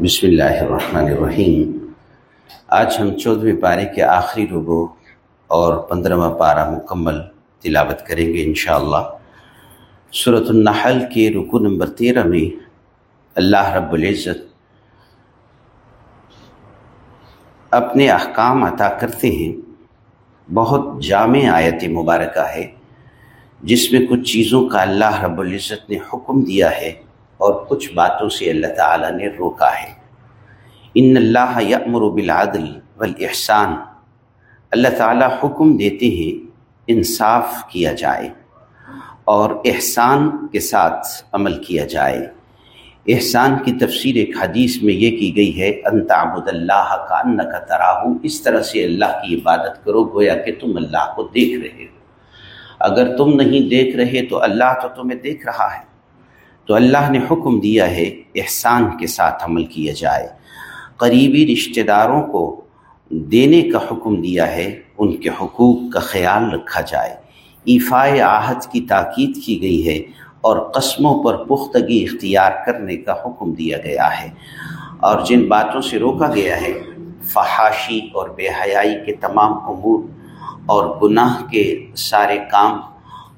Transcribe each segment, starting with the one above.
بسم اللہ الرحمن الرحیم آج ہم چودھویں پارے کے آخری ربو اور پندرہواں پارہ مکمل تلاوت کریں گے انشاءاللہ. صورت النحل کے رکو نمبر تیرہ میں اللہ رب العزت اپنے احکام عطا کرتے ہیں. بہت جامع آیت مبارکہ ہے جس میں کچھ چیزوں کا اللہ رب العزت نے حکم دیا ہے. اور کچھ باتوں سے اللہ تعالیٰ نے روکا ہے۔ ان اللہ یامر بالعدل والاحسان اللہ تعالیٰ حکم دیتے ہیں انصاف کیا جائے اور احسان کے ساتھ عمل کیا جائے۔ احسان کی تفسیر ایک حدیث میں یہ کی گئی ہے انت عبد اللہ کا ان کا تراہو اس طرح سے اللہ کی عبادت کرو، گویا کہ تم اللہ کو دیکھ رہے ہو۔ اگر تم نہیں دیکھ رہے تو اللہ تو تمہیں دیکھ رہا ہے۔ تو اللہ نے حکم دیا ہے احسان کے ساتھ عمل کیا جائے۔ قریبی رشتہ داروں کو دینے کا حکم دیا ہے، ان کے حقوق کا خیال رکھا جائے۔ ایفائے آہد کی تاکید کی گئی ہے اور قسموں پر پختگی اختیار کرنے کا حکم دیا گیا ہے۔ اور جن باتوں سے روکا گیا ہے، فحاشی اور بے حیائی کے تمام امور اور گناہ کے سارے کام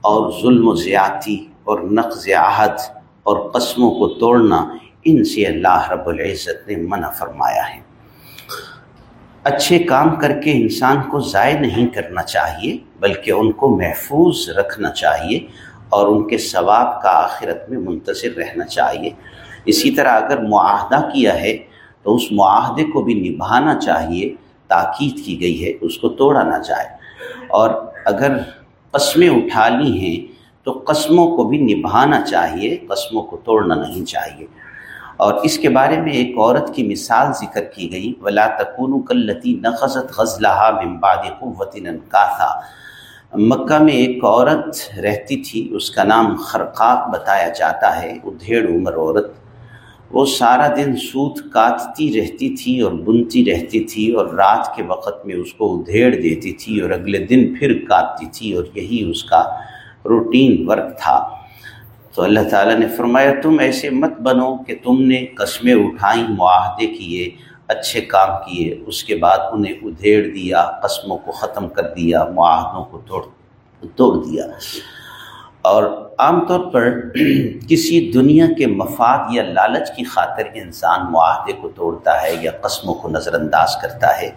اور ظلم و زیادتی اور نقض عہد اور قسموں کو توڑنا ان سے اللہ رب العزت نے منع فرمایا ہے۔ اچھے کام کر کے انسان کو ضائع نہیں کرنا چاہیے، بلکہ ان کو محفوظ رکھنا چاہیے اور ان کے ثواب کا آخرت میں منتظر رہنا چاہیے۔ اسی طرح اگر معاہدہ کیا ہے، تو اس معاہدے کو بھی نبھانا چاہیے، تاکید کی گئی ہے، اس کو توڑا نہ جائے۔ اور اگر قسمیں اٹھا لی ہیں تو قسموں کو بھی نبھانا چاہیے، قسموں کو توڑنا نہیں چاہیے۔ اور اس کے بارے میں ایک عورت کی مثال ذکر کی گئی، ولا تکون کلتی نقصت غزلہ ممباد قوت کا تھا مکہ میں ایک عورت رہتی تھی، اس کا نام خرقاق بتایا جاتا ہے ادھیڑ عمر عورت۔ وہ سارا دن سوت کاٹتی رہتی تھی اور بنتی رہتی تھی اور رات کے وقت میں اس کو ادھیڑ دیتی تھی اور اگلے دن پھر کاٹتی تھی اور یہی اس کا روٹین ورک تھا۔ تو اللہ تعالیٰ نے فرمایا، تم ایسے مت بنو کہ تم نے قسمیں اٹھائیں، معاہدے کیے، اچھے کام کیے، اس کے بعد انہیں ادھیڑ دیا، قسموں کو ختم کر دیا، معاہدوں کو توڑ توڑ دیا۔ اور عام طور پر کسی دنیا کے مفاد یا لالچ کی خاطر انسان معاہدے کو توڑتا ہے یا قسموں کو نظر انداز کرتا ہے۔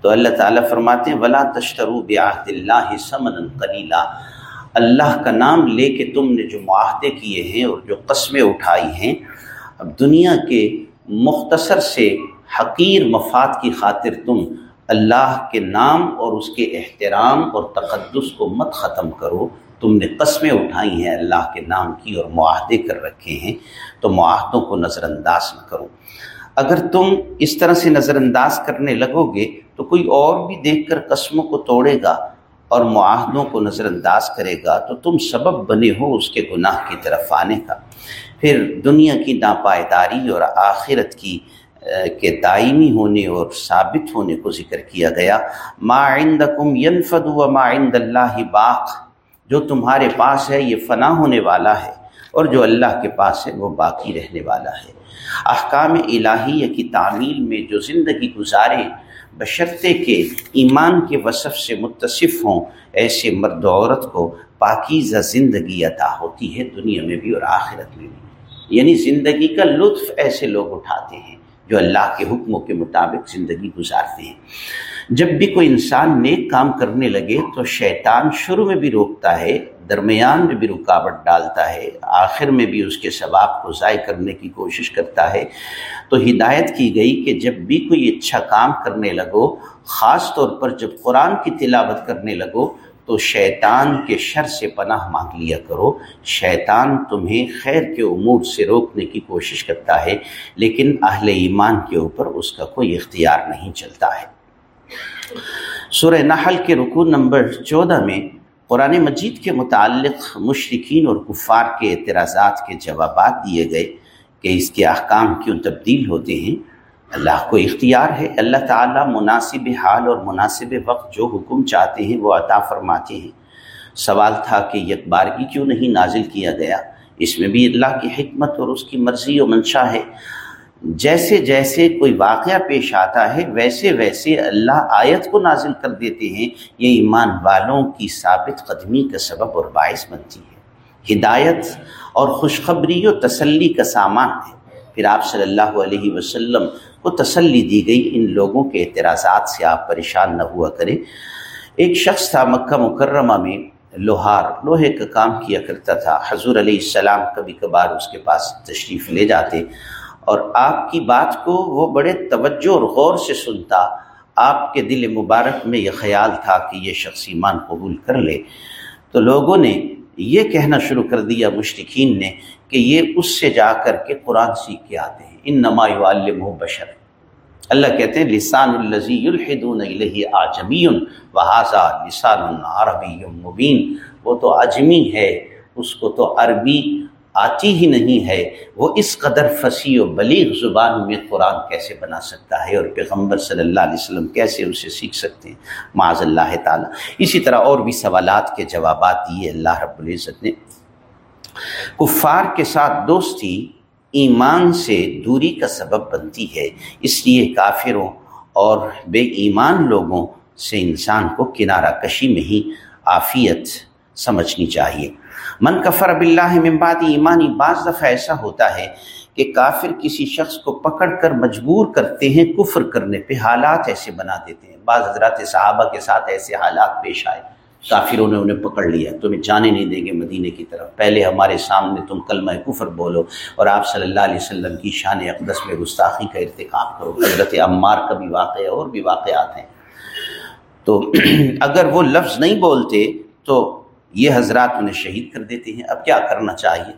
تو اللہ تعالیٰ فرماتے ہیں، ولا تشترو بعہد اللہ سمن کلیلہ اللہ کا نام لے کے تم نے جو معاہدے کیے ہیں اور جو قسمیں اٹھائی ہیں، اب دنیا کے مختصر سے حقیر مفاد کی خاطر تم اللہ کے نام اور اس کے احترام اور تقدس کو مت ختم کرو۔ تم نے قسمیں اٹھائی ہیں اللہ کے نام کی اور معاہدے کر رکھے ہیں، تو معاہدوں کو نظر انداز نہ کرو۔ اگر تم اس طرح سے نظر انداز کرنے لگو گے، تو کوئی اور بھی دیکھ کر قسموں کو توڑے گا۔ اور معاہدوں کو نظر انداز کرے گا تو تم سبب بنے ہو اس کے گناہ کی طرف آنے کا۔ پھر دنیا کی ناپائیداری اور آخرت کی کے دائمی ہونے اور ثابت ہونے کو ذکر کیا گیا۔ ما عندکم ينفد وما عند اللہ باق۔ جو تمہارے پاس ہے، یہ فنا ہونے والا ہے، اور جو اللہ کے پاس ہے، وہ باقی رہنے والا ہے۔ احکام الہیہ کی تعمیل میں جو زندگی گزارے بشرطے کے ایمان کے وصف سے متصف ہوں، ایسے مرد و عورت کو پاکیزہ زندگی عطا ہوتی ہے دنیا میں بھی اور آخرت میں بھی۔ یعنی زندگی کا لطف ایسے لوگ اٹھاتے ہیں جو اللہ کے حکموں کے مطابق زندگی گزارتے ہیں۔ جب بھی کوئی انسان نیک کام کرنے لگے تو شیطان شروع میں بھی روکتا ہے، درمیان میں بھی رکاوٹ ڈالتا ہے، آخر میں بھی اس کے ثواب کو ضائع کرنے کی کوشش کرتا ہے۔ تو ہدایت کی گئی کہ جب بھی کوئی اچھا کام کرنے لگو، خاص طور پر جب قرآن کی تلاوت کرنے لگو، تو شیطان کے شر سے پناہ مانگ لیا کرو۔ شیطان تمہیں خیر کے امور سے روکنے کی کوشش کرتا ہے، لیکن اہل ایمان کے اوپر اس کا کوئی اختیار نہیں چلتا ہے۔ سورہ نحل کے رکو نمبر چودہ میں قرآن مجید کے متعلق مشرقین اور کفار کے اعتراضات کے جوابات دیے گئے کہ اس کے احکام کیوں تبدیل ہوتے ہیں۔ اللہ کو اختیار ہے۔ اللہ تعالیٰ مناسب حال اور مناسب وقت جو حکم چاہتے ہیں وہ عطا فرماتے ہیں۔ سوال تھا کہ یک بارگی کیوں نہیں نازل کیا گیا؟ اس میں بھی اللہ کی حکمت اور اس کی مرضی و منشا ہے۔ جیسے جیسے کوئی واقعہ پیش آتا ہے، ویسے ویسے اللہ آیت کو نازل کر دیتے ہیں۔ یہ ایمان والوں کی ثابت قدمی کا سبب اور باعث بنتی ہے۔ ہدایت اور خوشخبری و تسلی کا سامان ہے۔ پھر آپ صلی اللہ علیہ وسلم کو تسلی دی گئی۔ ان لوگوں کے اعتراضات سے آپ پریشان نہ ہوا کریں۔ ایک شخص تھا مکہ مکرمہ میں۔ لوہار، لوہے کا کام کیا کرتا تھا۔ حضور علیہ السلام کبھی کبھار اس کے پاس تشریف لے جاتے۔ اور آپ کی بات کو وہ بڑے توجہ اور غور سے سنتا، آپ کے دل مبارک میں یہ خیال تھا کہ یہ شخص ایمان قبول کر لے۔ تو لوگوں نے یہ کہنا شروع کر دیا مشرقین نے، کہ یہ اس سے جا کر کے قرآن سیکھ کے آتے ہیں۔ ان نما علم بشر۔ اللہ کہتے ہیں، لسان الزی الحدون آجمی وحاظہ لسان عربی مبین۔ وہ تو عجمی ہے، اس کو تو عربی آتی ہی نہیں ہے، وہ اس قدر فصیح و بلیغ زبان میں قرآن کیسے بنا سکتا ہے اور پیغمبر صلی اللہ علیہ وسلم کیسے اسے سیکھ سکتے ہیں؟ معاذ اللہ تعالیٰ۔ اسی طرح اور بھی سوالات کے جوابات دیے اللہ رب العزت نے۔ کفار کے ساتھ دوستی ایمان سے دوری کا سبب بنتی ہے، اس لیے کافروں اور بے ایمان لوگوں سے انسان کو کنارہ کشی میں ہی عافیت سمجھنی چاہیے۔ من کفر اب اللہ ممباد ایمانی، بعض دفعہ ایسا ہوتا ہے کہ کافر کسی شخص کو پکڑ کر مجبور کرتے ہیں، کفر کرنے پہ حالات ایسے بنا دیتے ہیں۔ بعض حضرات صحابہ کے ساتھ ایسے حالات پیش آئے۔ کافروں نے انہیں پکڑ لیا۔ تمہیں جانے نہیں دیں گے مدینے کی طرف۔ پہلے ہمارے سامنے تم کلمہ کفر بولو اور آپ صلی اللہ علیہ وسلم کی شان اقدس میں گستاخی کا ارتکاب کرو۔ حضرت عمار کا بھی واقعہ اور بھی واقعات ہیں۔ تو اگر وہ لفظ نہیں بولتے تو یہ حضرات انہیں شہید کر دیتے ہیں۔ اب کیا کرنا چاہیے؟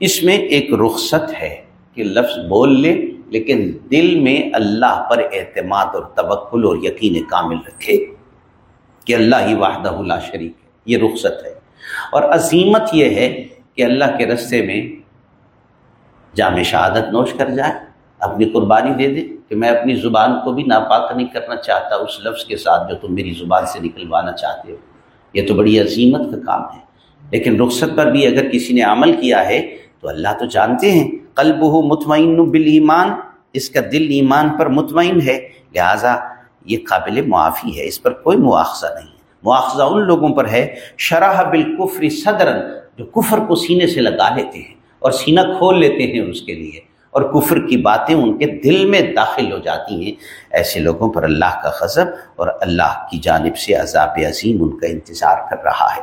اس میں ایک رخصت ہے کہ لفظ بول لے، لیکن دل میں اللہ پر اعتماد اور توکل اور یقین کامل رکھے کہ اللہ ہی واحدہ لا شریک ہے۔ یہ رخصت ہے۔ اور عظیمت یہ ہے کہ اللہ کے رستے میں جامع شہادت نوش کر جائے، اپنی قربانی دے دے کہ میں اپنی زبان کو بھی ناپاک نہیں کرنا چاہتا، اس لفظ کے ساتھ جو تم میری زبان سے نکلوانا چاہتے ہو۔ یہ تو بڑی عظیمت کا کام ہے۔ لیکن رخصت پر بھی اگر کسی نے عمل کیا ہے تو اللہ تو جانتے ہیں۔ قلب ہو مطمئن بال اس کا دل ایمان پر مطمئن ہے۔ لہٰذا یہ قابل معافی ہے۔ اس پر کوئی مواخذہ نہیں مواخذہ ان لوگوں پر ہے۔ شرح بالکفری صدرن جو کفر کو سینے سے لگا لیتے ہیں اور سینہ کھول لیتے ہیں اس کے لیے۔ اور کفر کی باتیں ان کے دل میں داخل ہو جاتی ہیں۔ ایسے لوگوں پر اللہ کا غضب اور اللہ کی جانب سے عذاب عظیم ان کا انتظار کر رہا ہے۔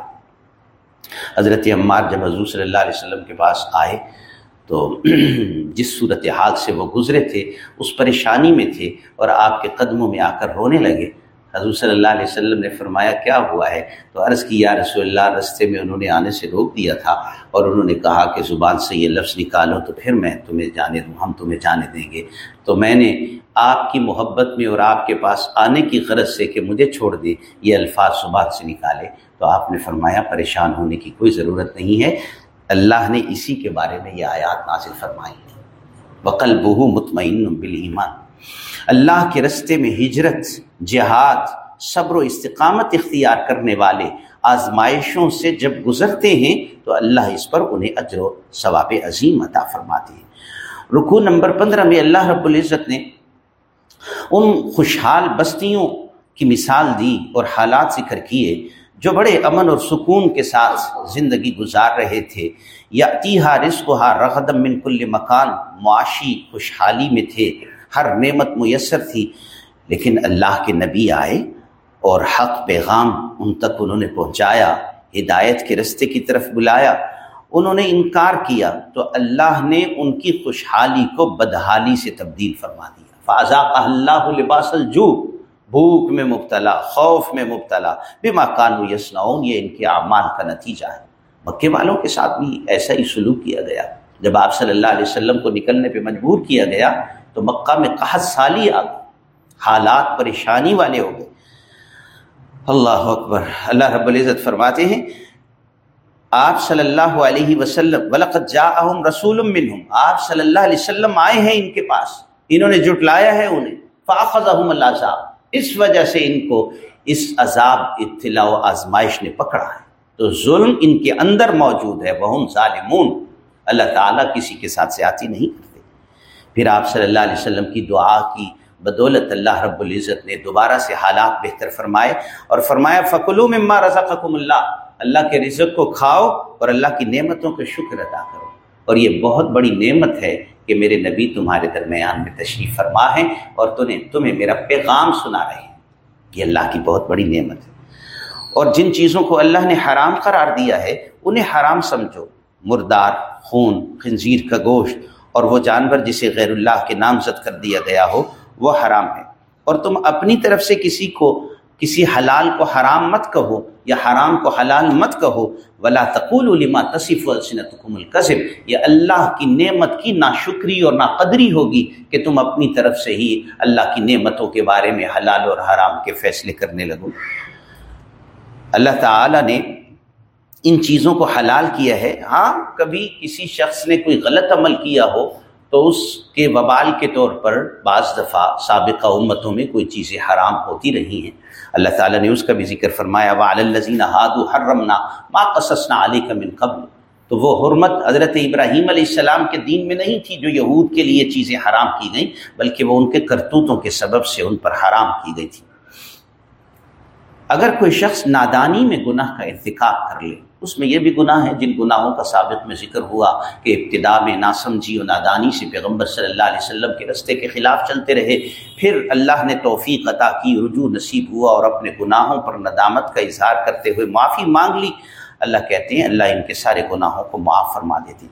حضرت عمار جب حضور صلی اللہ علیہ وسلم کے پاس آئے تو جس صورت حال سے وہ گزرے تھے، اس پریشانی میں تھے اور آپ کے قدموں میں آ کر رونے لگے۔ حضور صلی اللہ علیہ وسلم نے فرمایا، کیا ہوا ہے؟ تو عرض کی، یا رسول اللہ، رستے میں انہوں نے آنے سے روک دیا تھا اور انہوں نے کہا کہ زبان سے یہ لفظ نکالو تو پھر میں تمہیں جانے دوں، ہم تمہیں جانے دیں گے۔ تو میں نے آپ کی محبت میں اور آپ کے پاس آنے کی غرض سے کہ مجھے چھوڑ دے، یہ الفاظ زبان سے نکالے۔ تو آپ نے فرمایا، پریشان ہونے کی کوئی ضرورت نہیں ہے۔ اللہ نے اسی کے بارے میں یہ آیات نازل فرمائی۔ وقل بہو مطمئن بل ایمان اللہ کے رستے میں ہجرت، جہاد، صبر و استقامت اختیار کرنے والے آزمائشوں سے جب گزرتے ہیں، تو اللہ اس پر انہیں اجر و ثواب عظیم عطا فرماتے ہیں۔ رکو نمبر پندرہ میں اللہ رب العزت نے ان خوشحال بستیوں کی مثال دی اور حالات ذکر کیے جو بڑے امن اور سکون کے ساتھ زندگی گزار رہے تھے۔ یا تیہا رزق ہا رغدم من کل مکان، معاشی خوشحالی میں تھے۔ ہر نعمت میسر تھی۔ لیکن اللہ کے نبی آئے اور حق پیغام ان تک انہوں نے پہنچایا، ہدایت کے رستے کی طرف بلایا۔ انہوں نے انکار کیا تو اللہ نے ان کی خوشحالی کو بدحالی سے تبدیل فرما دیا۔ فاضا اللہ لباس الجو بھوک میں مبتلا، خوف میں مبتلا۔ بے مکان یسنعون یہ ان کے اعمال کا نتیجہ ہے۔ مکے والوں کے ساتھ بھی ایسا ہی سلوک کیا گیا۔ جب آپ صلی اللہ علیہ وسلم کو نکلنے پہ مجبور کیا گیا تو مکہ میں قحط سالی آ گئی۔ حالات پریشانی والے ہو گئے۔ اللہ اکبر۔ اللہ رب العزت فرماتے ہیں، آپ صلی اللہ علیہ وسلم ولقت جا رسول منہم آپ صلی اللہ علیہ وسلم آئے ہیں ان کے پاس۔ انہوں نے جٹلایا ہے انہیں۔ فاخذہم اللہ صاحب اس وجہ سے ان کو اس عذاب، اطلاع و آزمائش نے پکڑا ہے۔ تو ظلم ان کے اندر موجود ہے۔ وہ ظالمون۔ اللہ تعالیٰ کسی کے ساتھ زیادتی نہیں کرتے پھر آپ صلی اللہ علیہ وسلم کی دعا کی، بدولت اللہ رب العزت نے دوبارہ سے حالات بہتر فرمائے اور فرمایا فکلو مما رزقکم اللہ۔ اللہ کے رزق کو کھاؤ اور اللہ کی نعمتوں کا شکر ادا کرو۔ اور یہ بہت بڑی نعمت ہے کہ میرے نبی تمہارے درمیان میں تشریف فرما ہے اور تمہیں تمہیں میرا پیغام سنا رہے ہیں۔ یہ اللہ کی بہت بڑی نعمت ہے۔ اور جن چیزوں کو اللہ نے حرام قرار دیا ہے، انہیں حرام سمجھو۔ مردار، خون، خنزیر کا گوشت اور وہ جانور جسے غیر اللہ کے نامزد کر دیا گیا ہو، وہ حرام ہے۔ اور تم اپنی طرف سے کسی کو، کسی حلال کو حرام مت کہو یا حرام کو حلال مت کہو۔ ولا تقول علما تصف السنتکم القصب یہ اللہ کی نعمت کی ناشکری اور ناقدری ہوگی کہ تم اپنی طرف سے ہی اللہ کی نعمتوں کے بارے میں حلال اور حرام کے فیصلے کرنے لگو۔ اللہ تعالی نے ان چیزوں کو حلال کیا ہے ہاں کبھی کسی شخص نے کوئی غلط عمل کیا ہو، تو اس کے وبال کے طور پر بعض دفعہ سابقہ امتوں میں کوئی چیزیں حرام ہوتی رہی ہیں۔ اللہ تعالیٰ نے اس کا بھی ذکر فرمایا الزین ہادو حرمنا ما قصصنا علی کا من قبل۔ تو وہ حرمت حضرت ابراہیم علیہ السلام کے دین میں نہیں تھی جو یہود کے لیے چیزیں حرام کی گئیں، بلکہ وہ ان کے کرتوتوں کے سبب سے ان پر حرام کی گئی تھی۔ اگر کوئی شخص نادانی میں گناہ کا ارتکاب کر لے اس میں یہ بھی گناہ ہے جن گناہوں کا ثابت میں ذکر ہوا کہ ابتدا میں نا سمجھی و نادانی سے پیغمبر صلی اللہ علیہ وسلم کے رستے کے خلاف چلتے رہے۔ پھر اللہ نے توفیق عطا کی، رجوع نصیب ہوا اور اپنے گناہوں پر ندامت کا اظہار کرتے ہوئے معافی مانگ لی۔ اللہ کہتے ہیں، اللہ ان کے سارے گناہوں کو معاف فرما دیتی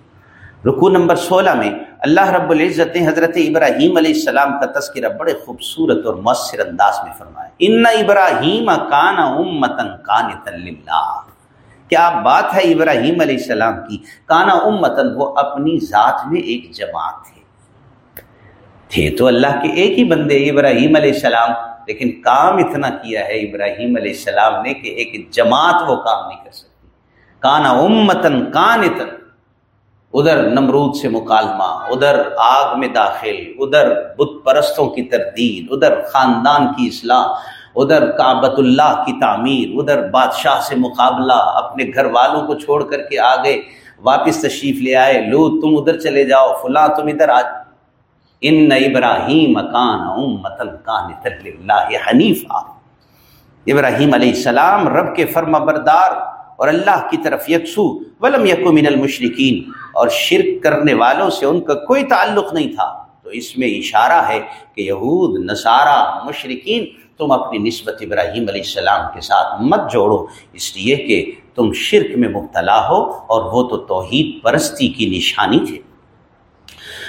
رکو نمبر سولہ میں اللہ رب العزت نے حضرت ابراہیم علیہ السلام کا تذکرہ بڑے خوبصورت اور مؤثر انداز میں فرمایا۔ ان ابراہیم کان امتن کان اللہ کیا بات ہے ابراہیم علیہ السلام کی؟ کانا امتن، وہ اپنی ذات میں ایک جماعت تھے۔ تھے تو اللہ کے ایک ہی بندے ابراہیم علیہ السلام، لیکن کام اتنا کیا ہے ابراہیم علیہ السلام نے کہ ایک جماعت وہ کام نہیں کر سکتی۔ کانا امتن، کانتن، ادھر نمرود سے مکالمہ، ادھر آگ میں داخل، ادھر بت پرستوں کی تردید، ادھر خاندان کی اصلاح ادھر کابت اللہ کی تعمیر، ادھر بادشاہ سے مقابلہ، اپنے گھر والوں کو چھوڑ کر کے آگے واپس تشریف لے آئے لو تم ادھر چلے جاؤ، فلاں تم ادھر آ ان ابراہیم حنیف ابراہیم علیہ السلام رب کے فرما بردار اور اللہ کی طرف یکسو، ولم یکو من المشرقین اور شرک کرنے والوں سے ان کا کوئی تعلق نہیں تھا۔ تو اس میں اشارہ ہے کہ یہود، نصارہ مشرقین تم اپنی نسبت ابراہیم علیہ السلام کے ساتھ مت جوڑو، اس لیے کہ تم شرک میں مبتلا ہو اور وہ تو توحید پرستی کی نشانی تھے۔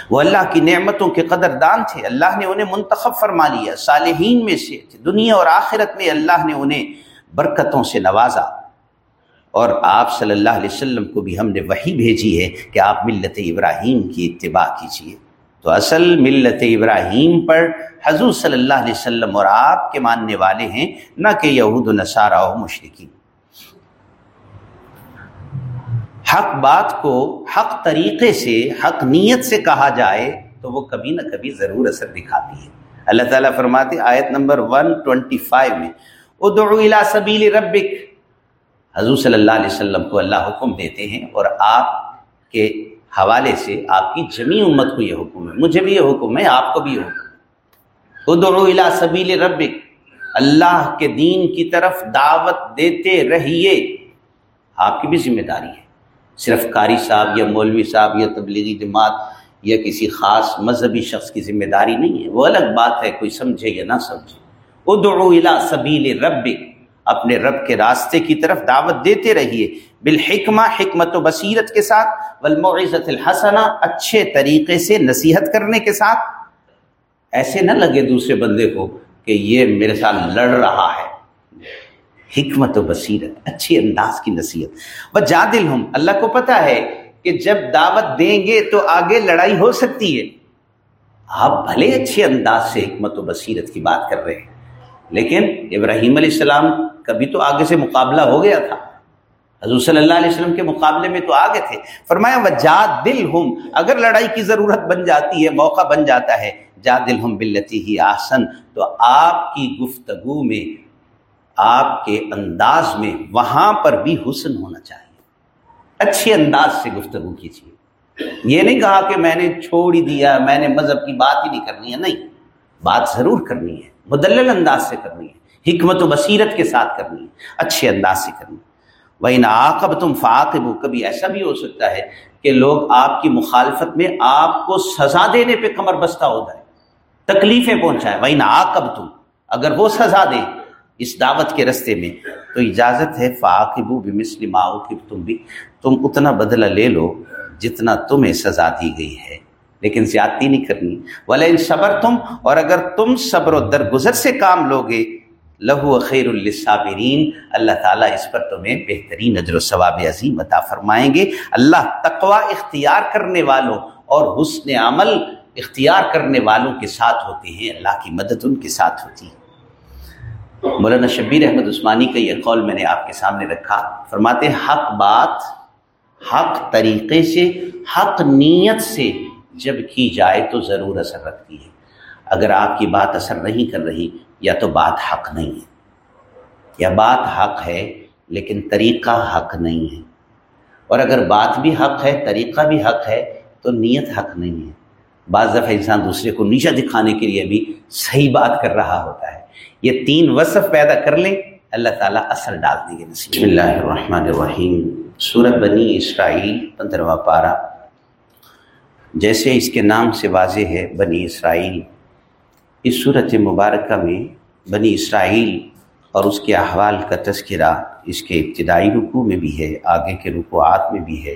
وہ اللہ کی نعمتوں کے قدر دان تھے۔ اللہ نے انہیں منتخب فرما لیا۔ صالحین میں سے تھے۔ دنیا اور آخرت میں اللہ نے انہیں برکتوں سے نوازا۔ اور آپ صلی اللہ علیہ وسلم کو بھی ہم نے وہی بھیجی ہے کہ آپ ملت ابراہیم کی اتباع کیجیے تو اصل ملت ابراہیم پر حضور صلی اللہ علیہ وسلم اور آپ کے ماننے والے ہیں، نہ کہ یہود و نصارہ و مشرقی حق بات کو حق طریقے سے، حق نیت سے کہا جائے تو وہ کبھی نہ کبھی ضرور اثر دکھاتی ہے۔ اللہ تعالیٰ فرماتے آیت نمبر 125 میں، ادعو الى سبیل ربک۔ حضور صلی اللہ علیہ وسلم کو اللہ حکم دیتے ہیں اور آپ کے حوالے سے آپ کی جمی امت کو یہ حکم ہے، مجھے بھی یہ حکم ہے، آپ کو بھی یہ حکم ادعو الى سبیل ربک، اللہ کے دین کی طرف دعوت دیتے رہیے۔ آپ کی بھی ذمہ داری ہے۔ صرف قاری صاحب یا مولوی صاحب یا تبلیغی جماعت یا کسی خاص مذہبی شخص کی ذمہ داری نہیں ہے۔ وہ الگ بات ہے، کوئی سمجھے یا نہ سمجھے۔ ادعو الى سبیل ربک اپنے رب کے راستے کی طرف دعوت دیتے رہیے۔ بالحکمہ، حکمت و بصیرت کے ساتھ والموعظت الحسنہ، اچھے طریقے سے نصیحت کرنے کے ساتھ۔ ایسے نہ لگے دوسرے بندے کو کہ یہ میرے ساتھ لڑ رہا ہے۔ حکمت و بصیرت اچھی انداز کی نصیحت۔ وہ جادل ہوں اللہ کو پتہ ہے کہ جب دعوت دیں گے تو آگے لڑائی ہو سکتی ہے۔ آپ بھلے اچھے انداز سے حکمت و بصیرت کی بات کر رہے ہیں۔ لیکن ابراہیم علیہ السلام کبھی تو آگے سے مقابلہ ہو گیا تھا۔ حضور صلی اللہ علیہ وسلم کے مقابلے میں تو آگے تھے۔ فرمایا وہ جا دل ہوں اگر لڑائی کی ضرورت بن جاتی ہے، موقع بن جاتا ہے جا دل ہوں بلتی ہی آسن تو آپ کی گفتگو میں، آپ کے انداز میں وہاں پر بھی حسن ہونا چاہیے۔ اچھے انداز سے گفتگو کیجیے۔ یہ نہیں کہا کہ میں نے چھوڑ ہی دیا، میں نے مذہب کی بات ہی نہیں کرنی ہے، نہیں۔ بات ضرور کرنی ہے، مدلل انداز سے کرنی ہے۔ حکمت و بصیرت کے ساتھ کرنی ہے، اچھے انداز سے کرنی وہی نہ تم فاقب کبھی ایسا بھی ہو سکتا ہے کہ لوگ آپ کی مخالفت میں آپ کو سزا دینے پہ کمر بستہ ہو جائے، تکلیفیں پہنچائے۔ وہی نہ تم اگر وہ سزا دے اس دعوت کے رستے میں، تو اجازت ہے فاقبو بھی مسلم تم بھی تم اتنا بدلہ لے لو جتنا تمہیں سزا دی گئی ہے۔ لیکن زیادتی نہیں کرنی۔ والے ان صبر تم اور اگر تم صبر و درگزر سے کام لوگے لہو خیر الصابرین اللہ تعالیٰ اس پر تمہیں بہترین نظر و ثواب عظیم عطا فرمائیں گے۔ اللہ تقوا اختیار کرنے والوں اور حسن عمل اختیار کرنے والوں کے ساتھ ہوتے ہیں۔ اللہ کی مدد ان کے ساتھ ہوتی ہے۔ مولانا شبیر احمد عثمانی کا یہ قول میں نے آپ کے سامنے رکھا۔ فرماتے حق بات حق طریقے سے، حق نیت سے جب کی جائے تو ضرور اثر رکھتی ہے۔ اگر آپ کی بات اثر نہیں کر رہی یا تو بات حق نہیں ہے۔ یا بات حق ہے لیکن طریقہ حق نہیں ہے۔ اور اگر بات بھی حق ہے، طریقہ بھی حق ہے، تو نیت حق نہیں ہے۔ بعض دفعہ انسان دوسرے کو نیچا دکھانے کے لیے بھی صحیح بات کر رہا ہوتا ہے۔ یہ تین وصف پیدا کر لیں، اللہ تعالیٰ اثر ڈال دیں گے۔ بسم اللہ الرحمن الرحیم۔ سورت بنی اسرائیل، پندرواں پارہ۔ جیسے اس کے نام سے واضح ہے، بنی اسرائیل۔ اس صورت مبارکہ میں بنی اسرائیل اور اس کے احوال کا تذکرہ اس کے ابتدائی رکوع میں بھی ہے، آگے کے رکوعات میں بھی ہے۔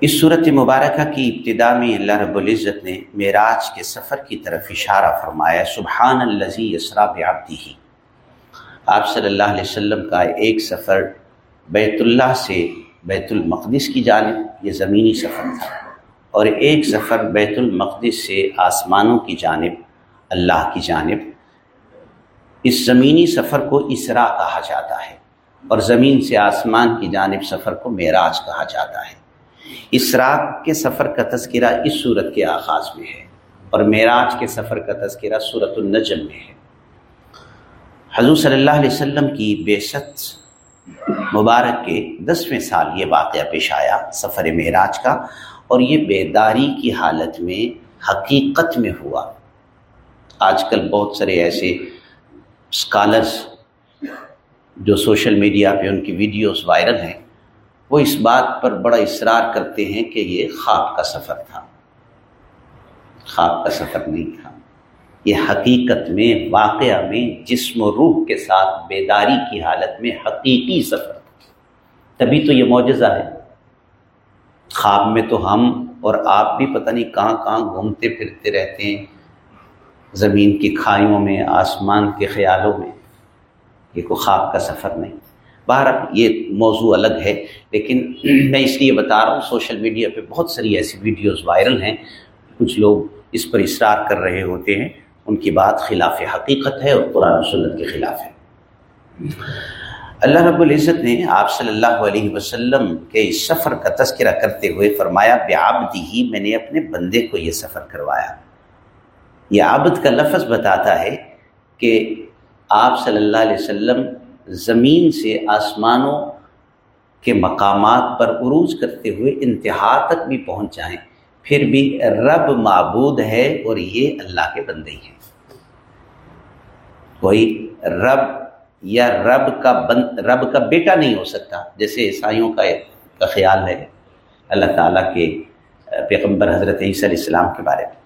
اس صورت مبارکہ کی ابتدا میں اللہ رب العزت نے معراج کے سفر کی طرف اشارہ فرمایا سبحان الزی اسرا بعبدی ہی آپ صلی اللہ علیہ وسلم کا ایک سفر بیت اللہ سے بیت المقدس کی جانب، یہ زمینی سفر تھا۔ اور ایک سفر بیت المقدس سے آسمانوں کی جانب، اللہ کی جانب۔ اس زمینی سفر کو اسرا کہا جاتا ہے اور زمین سے آسمان کی جانب سفر کو معراج کہا جاتا ہے۔ اسرا کے سفر کا تذکرہ اس صورت کے آغاز میں ہے اور معراج کے سفر کا تذکرہ صورت النجم میں ہے۔ حضور صلی اللہ علیہ وسلم کی بے مبارک کے دسویں سال یہ واقعہ پیش آیا سفر معراج کا۔ اور یہ بیداری کی حالت میں حقیقت میں ہوا۔ آج کل بہت سارے ایسے اسکالرس جو سوشل میڈیا پہ ان کی ویڈیوز وائرل ہیں، وہ اس بات پر بڑا اصرار کرتے ہیں کہ یہ خواب کا سفر تھا۔ خواب کا سفر نہیں تھا۔ یہ حقیقت میں، واقعہ میں جسم و روح کے ساتھ بیداری کی حالت میں حقیقی سفر تھا۔ تبھی تو یہ معجزہ ہے۔ خواب میں تو ہم اور آپ بھی پتہ نہیں کہاں کہاں گھومتے پھرتے رہتے ہیں، زمین کی کھائیوں میں، آسمان کے خیالوں میں۔ یہ کوئی خواب کا سفر نہیں۔ باہر یہ موضوع الگ ہے، لیکن میں اس لیے بتا رہا ہوں، سوشل میڈیا پہ بہت ساری ایسی ویڈیوز وائرل ہیں۔ کچھ لوگ اس پر اصرار کر رہے ہوتے ہیں۔ ان کی بات خلاف حقیقت ہے اور قرآن سنت کے خلاف ہے۔ اللہ رب العزت نے آپ صلی اللہ علیہ وسلم کے اس سفر کا تذکرہ کرتے ہوئے فرمایا، بے آبدی ہی میں نے اپنے بندے کو یہ سفر کروایا۔ یہ عابد کا لفظ بتاتا ہے کہ آپ صلی اللہ علیہ وسلم زمین سے آسمانوں کے مقامات پر عروج کرتے ہوئے انتہا تک بھی پہنچ جائیں پھر بھی رب معبود ہے اور یہ اللہ کے بندے ہیں۔ کوئی رب یا رب کا بند رب کا بیٹا نہیں ہو سکتا۔ جیسے عیسائیوں کا کا خیال ہے اللہ تعالیٰ کے پیغمبر حضرت عیسیٰ علیہ السلام کے بارے میں۔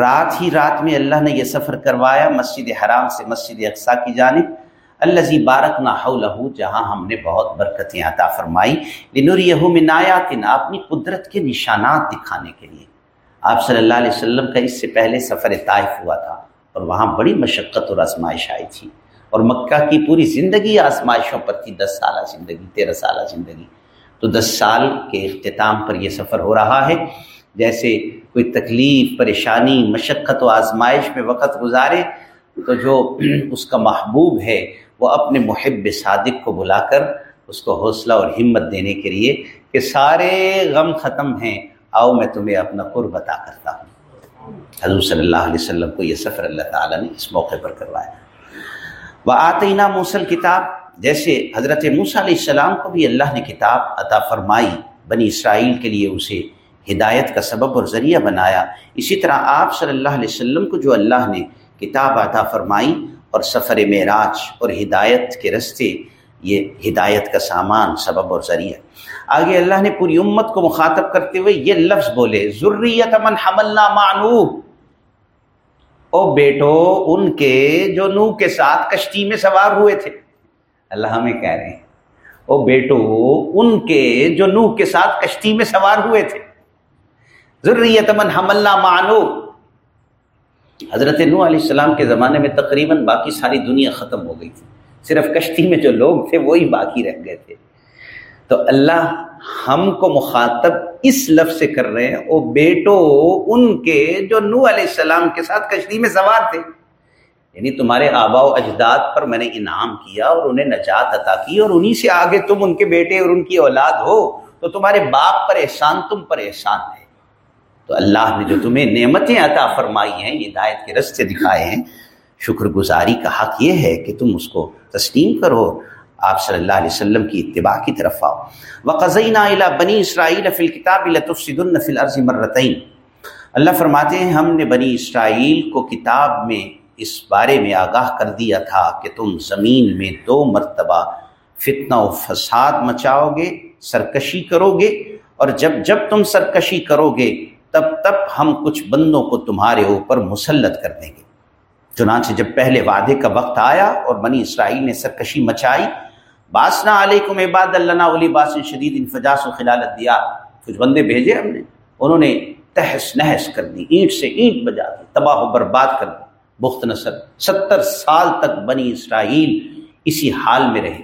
رات ہی رات میں اللہ نے یہ سفر کروایا، مسجد حرام سے مسجد اقسا کی جانب۔ اللہ زی بارک نہ جہاں ہم نے بہت برکتیں عطا فرمائی۔ لنور یہ منایات اپنی قدرت کے نشانات دکھانے کے لیے۔ آپ صلی اللہ علیہ وسلم کا اس سے پہلے سفر طائف ہوا تھا اور وہاں بڑی مشقت اور آزمائش آئی تھی۔ اور مکہ کی پوری زندگی آزمائشوں پر تھی، دس سالہ زندگی، تیرہ سالہ زندگی۔ تو دس سال کے اختتام پر یہ سفر ہو رہا ہے۔ جیسے کوئی تکلیف، پریشانی، مشقت و آزمائش میں وقت گزارے، تو جو اس کا محبوب ہے، وہ اپنے محب صادق کو بلا کر اس کو حوصلہ اور ہمت دینے کے لیے کہ سارے غم ختم ہیں، آؤ میں تمہیں اپنا قرب عطا کرتا ہوں۔ حضور صلی اللہ علیہ وسلم کو یہ سفر اللہ تعالیٰ نے اس موقع پر کروایا۔ وہ آتینہ موسل کتاب جیسے حضرت موسیٰ علیہ السلام کو بھی اللہ نے کتاب عطا فرمائی، بنی اسرائیل کے لیے اسے ہدایت کا سبب اور ذریعہ بنایا۔ اسی طرح آپ صلی اللہ علیہ وسلم کو جو اللہ نے کتاب عطا فرمائی اور سفر معراج اور ہدایت کے رستے، یہ ہدایت کا سامان، سبب اور ذریعہ۔ آگے اللہ نے پوری امت کو مخاطب کرتے ہوئے یہ لفظ بولے ضروریت من حملنا معنو او بیٹو، ان کے جو نو کے ساتھ کشتی میں سوار ہوئے تھے۔ اللہ ہمیں کہہ رہے ہیں۔ او بیٹو، ان کے جو نو کے ساتھ کشتی میں سوار ہوئے تھے۔ ضروریت من حملنا معنو حضرت نو علیہ السلام کے زمانے میں تقریباً باقی ساری دنیا ختم ہو گئی تھی۔ صرف کشتی میں جو لوگ تھے، وہی باقی رہ گئے تھے۔ تو اللہ ہم کو مخاطب اس لفظ سے کر رہے ہیں، او بیٹو ان کے جو نو علیہ السلام کے ساتھ کشتی میں سوار تھے۔ یعنی تمہارے آبا و اجداد پر میں نے انعام کیا اور انہیں نجات عطا کی اور انہی سے آگے تم ان کے بیٹے اور ان کی اولاد ہو، تو تمہارے باپ پر احسان، تم پر احسان ہے۔ تو اللہ نے جو تمہیں نعمتیں عطا فرمائی ہیں، ہدایت کے رستے دکھائے ہیں شکر گزاری کا حق یہ ہے کہ تم اس کو تسلیم کرو۔ آپ صلی اللہ علیہ وسلم کی اتباع کی طرف آؤ. وقزینہ بنی اسرائیل فی الکتاب لتفسدن فی الارض مرتین اللہ فرماتے ہیں، ہم نے بنی اسرائیل کو کتاب میں اس بارے میں آگاہ کر دیا تھا کہ تم زمین میں دو مرتبہ فتنہ و فساد مچاؤ گے سرکشی کرو گے اور جب جب تم سرکشی کرو گے تب تب ہم کچھ بندوں کو تمہارے اوپر مسلط کر دیں گے۔ چنانچہ جب پہلے وعدے کا وقت آیا اور بنی اسرائیل نے سرکشی مچائی باسنا علیکم عباد اللہ علی باس شدید انفجاس و خلالت دیا۔ کچھ بندے بھیجے ہم نے۔ انہوں نے تہس نہس کر دی، اینٹ سے اینٹ بجا دی، تباہ و برباد کر دی۔ بخت نصر، ستر سال تک بنی اسرائیل اسی حال میں رہے۔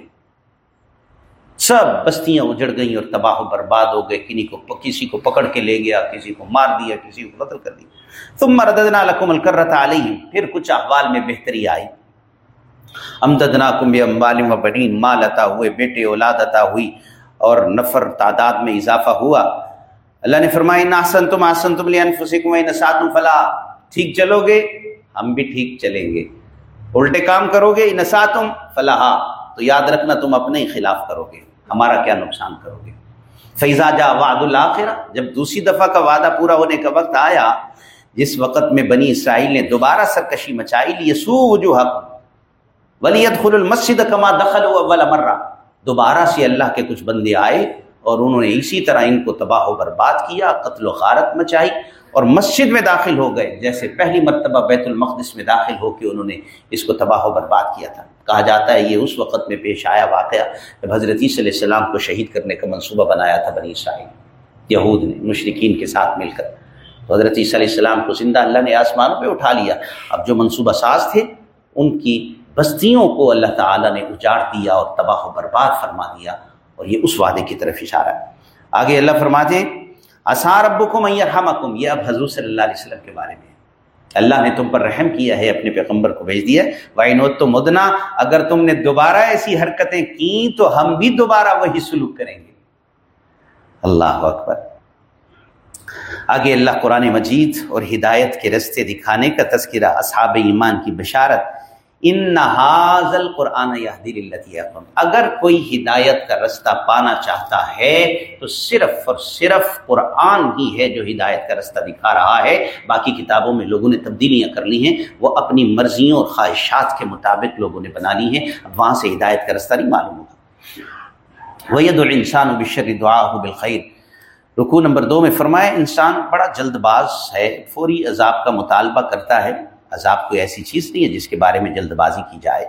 سب بستیاں اجڑ گئیں اور تباہ و برباد ہو گئے۔ کنی کو کسی کو پکڑ کے لے گیا، کسی کو مار دیا، کسی کو قتل کر دیا۔ تم مردنا لکم الکرت علیہ پھر کچھ احوال میں بہتری آئی۔ امددنا کم امبالم و بنین، مال عطا ہوئے، بیٹے، اولاد عطا ہوئی اور نفر، تعداد میں اضافہ ہوا۔ اللہ نے فرمایا ناسن تم آسن تم لنفسکم نساتم فلا ٹھیک چلو گے ہم بھی ٹھیک چلیں گے۔ الٹے کام کرو گے نساتم فلاح تو یاد رکھنا، تم اپنے ہی خلاف کرو گے ہمارا کیا نقصان کرو گے فیضا جا وعد الآخرہ جب دوسری دفعہ کا وعدہ پورا ہونے کا وقت آیا، جس وقت میں بنی اسرائیل نے دوبارہ سرکشی مچائی لی سو وجوہ ولیت خل المسد کما دخل اول مرہ دوبارہ سے اللہ کے کچھ بندے آئے اور انہوں نے اسی طرح ان کو تباہ و برباد کیا، قتل و غارت مچائی اور مسجد میں داخل ہو گئے۔ جیسے پہلی مرتبہ بیت المقدس میں داخل ہو کے انہوں نے اس کو تباہ و برباد کیا تھا۔ کہا جاتا ہے یہ اس وقت میں پیش آیا واقعہ جب حضرت عیسی علیہ السلام کو شہید کرنے کا منصوبہ بنایا تھا بنی اسرائیل۔ یہود نے مشرقین کے ساتھ مل کر۔ تو حضرت عیسی علیہ السلام کو زندہ اللہ نے آسمانوں پہ اٹھا لیا۔ اب جو منصوبہ ساز تھے، ان کی بستیوں کو اللہ تعالیٰ نے اجاڑ دیا اور تباہ و برباد فرما دیا اور یہ اس وعدے کی طرف اشارہ ہے۔ آگے اللہ فرماتے آسار ابو کو میرحم یہ اب حضور صلی اللہ علیہ وسلم کے بارے میں اللہ نے تم پر رحم کیا ہے، اپنے پیغمبر کو بھیج دیا وائنوت تو مدنا، اگر تم نے دوبارہ ایسی حرکتیں کی تو ہم بھی دوبارہ وہی سلوک کریں گے۔ اللہ اکبر۔ آگے اللہ قرآن مجید اور ہدایت کے رستے دکھانے کا تذکرہ اصحاب ایمان کی بشارت ان نہاضل قرآن اگر کوئی ہدایت کا رستہ پانا چاہتا ہے، تو صرف اور صرف قرآن ہی ہے جو ہدایت کا رستہ دکھا رہا ہے۔ باقی کتابوں میں لوگوں نے تبدیلیاں کر لی ہیں۔ وہ اپنی مرضیوں اور خواہشات کے مطابق لوگوں نے بنا لی ہیں۔ اب وہاں سے ہدایت کا رستہ نہیں معلوم ہوگا۔ وید الانسان و بشر دعا بالخیر رکو نمبر دو میں فرمایا، انسان بڑا جلد باز ہے، فوری عذاب کا مطالبہ کرتا ہے۔ عذاب کوئی ایسی چیز نہیں ہے جس کے بارے میں جلد بازی کی جائے۔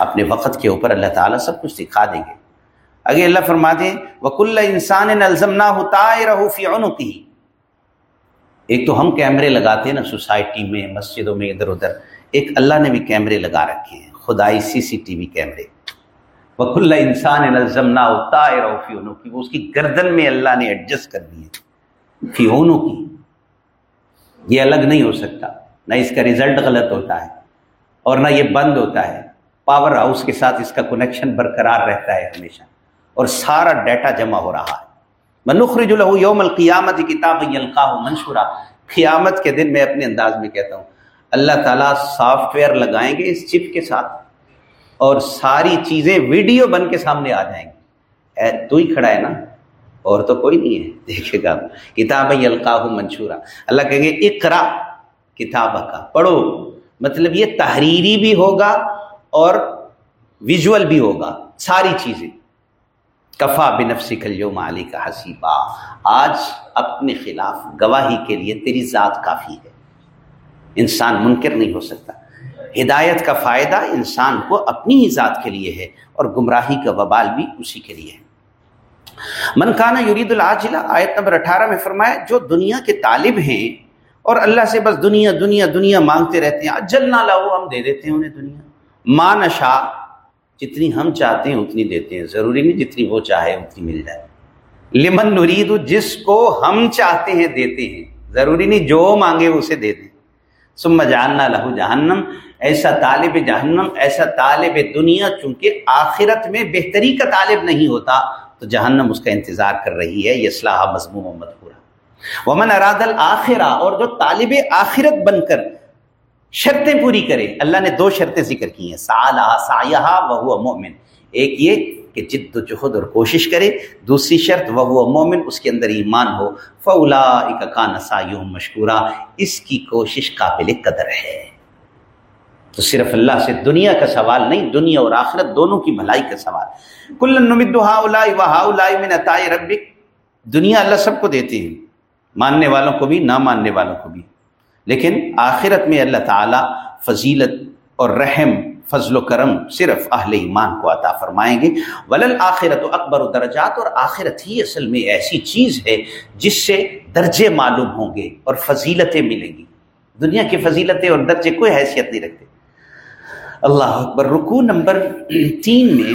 اپنے وقت کے اوپر اللہ تعالیٰ سب کچھ دکھا دیں گے۔ اگر اللہ فرما دیں وک اللہ انسان نلزم نہ ہوتا رہو ایک تو ہم کیمرے لگاتے ہیں نا سوسائٹی میں، مسجدوں میں، ادھر ادھر۔ ایک اللہ نے بھی کیمرے لگا رکھے ہیں، خدائی سی سی ٹی وی کیمرے۔ وک اللہ انسان نلزم نہ ہوتا رہو فیونوں وہ اس کی گردن میں اللہ نے ایڈجسٹ کر دی ہے۔ فیونوں کی یہ الگ نہیں ہو سکتا۔ نہ اس کا رزلٹ غلط ہوتا ہے اور نہ یہ بند ہوتا ہے۔ پاور ہاؤس کے ساتھ اس کا کنیکشن برقرار رہتا ہے ہمیشہ اور سارا ڈیٹا جمع ہو رہا ہے۔ منخرج الح یوم القیامت کتاب القاہ منشورہ قیامت کے دن میں اپنے انداز میں کہتا ہوں، اللہ تعالیٰ سافٹ ویئر لگائیں گے اس چپ کے ساتھ اور ساری چیزیں ویڈیو بن کے سامنے آ جائیں گی۔ تو ہی کھڑا ہے نا؟ اور تو کوئی نہیں ہے۔ دیکھے گا۔ کتاب القاہ منشورہ اللہ کہیں گے اقرا کتاب کا پڑھو۔ مطلب یہ تحریری بھی ہوگا اور ویژول بھی ہوگا۔ ساری چیزیں۔ کفا بنفسی کلیو مالی کا حسیبہ آج اپنے خلاف گواہی کے لیے تیری ذات کافی ہے۔ انسان منکر نہیں ہو سکتا۔ ہدایت کا فائدہ انسان کو اپنی ہی ذات کے لیے ہے اور گمراہی کا وبال بھی اسی کے لیے ہے۔ منکانہ یرید العاجلہ، آیت نمبر اٹھارہ میں فرمایا، جو دنیا کے طالب ہیں اور اللہ سے بس دنیا دنیا دنیا مانگتے رہتے ہیں۔ اجل نہ لاؤ، ہم دے دیتے ہیں انہیں دنیا۔ ماں نشا جتنی ہم چاہتے ہیں اتنی دیتے ہیں۔ ضروری نہیں جتنی وہ چاہے اتنی مل جائے۔ لمن نرید، جس کو ہم چاہتے ہیں دیتے ہیں۔ ضروری نہیں جو مانگے اسے دے دیں۔ سم جاننا لہو جہنم۔ ایسا طالب جہنم، ایسا طالب دنیا، چونکہ آخرت میں بہتری کا طالب نہیں ہوتا، تو جہنم اس کا انتظار کر رہی ہے۔ یہ اسلحہ مضموم و ومن اراد الآخرہ اور جو طالب آخرت بن کر شرطیں پوری کرے، اللہ نے دو شرطیں ذکر کی ہیں سالہ سایہ وہ مومن۔ ایک یہ کہ جد و جہد اور کوشش کرے، دوسری شرط وہ مومن، اس کے اندر ایمان ہو۔ فولا کا نسا مشکورہ اس کی کوشش قابل قدر ہے۔ تو صرف اللہ سے دنیا کا سوال نہیں، دنیا اور آخرت دونوں کی بھلائی کا سوال۔ کل نمد ہا ہا من عطائے ربک۔ دنیا اللہ سب کو دیتے ہیں۔ ماننے والوں کو بھی، نہ ماننے والوں کو بھی۔ لیکن آخرت میں اللہ تعالیٰ فضیلت اور رحم، فضل و کرم صرف اہل ایمان کو عطا فرمائیں گے۔ ولل آخرت و اکبر و درجات، اور آخرت ہی اصل میں ایسی چیز ہے جس سے درجے معلوم ہوں گے اور فضیلتیں ملیں گی۔ دنیا کی فضیلتیں اور درجے کوئی حیثیت نہیں رکھتے۔ اللہ اکبر رکو نمبر تین میں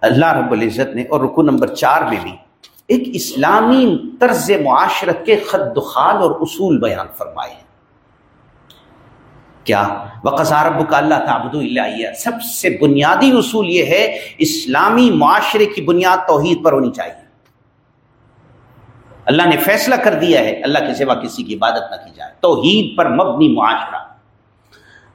اللہ رب العزت نے اور رکو نمبر چار میں بھی ایک اسلامی طرز معاشرت کے خد خال اور اصول بیان فرمائے ہیں۔ کیا وقار کا اللہ تعبد اللہ سب سے بنیادی اصول یہ ہے، اسلامی معاشرے کی بنیاد توحید پر ہونی چاہیے۔ اللہ نے فیصلہ کر دیا ہے، اللہ کے سوا کسی کی عبادت نہ کی جائے۔ توحید پر مبنی معاشرہ۔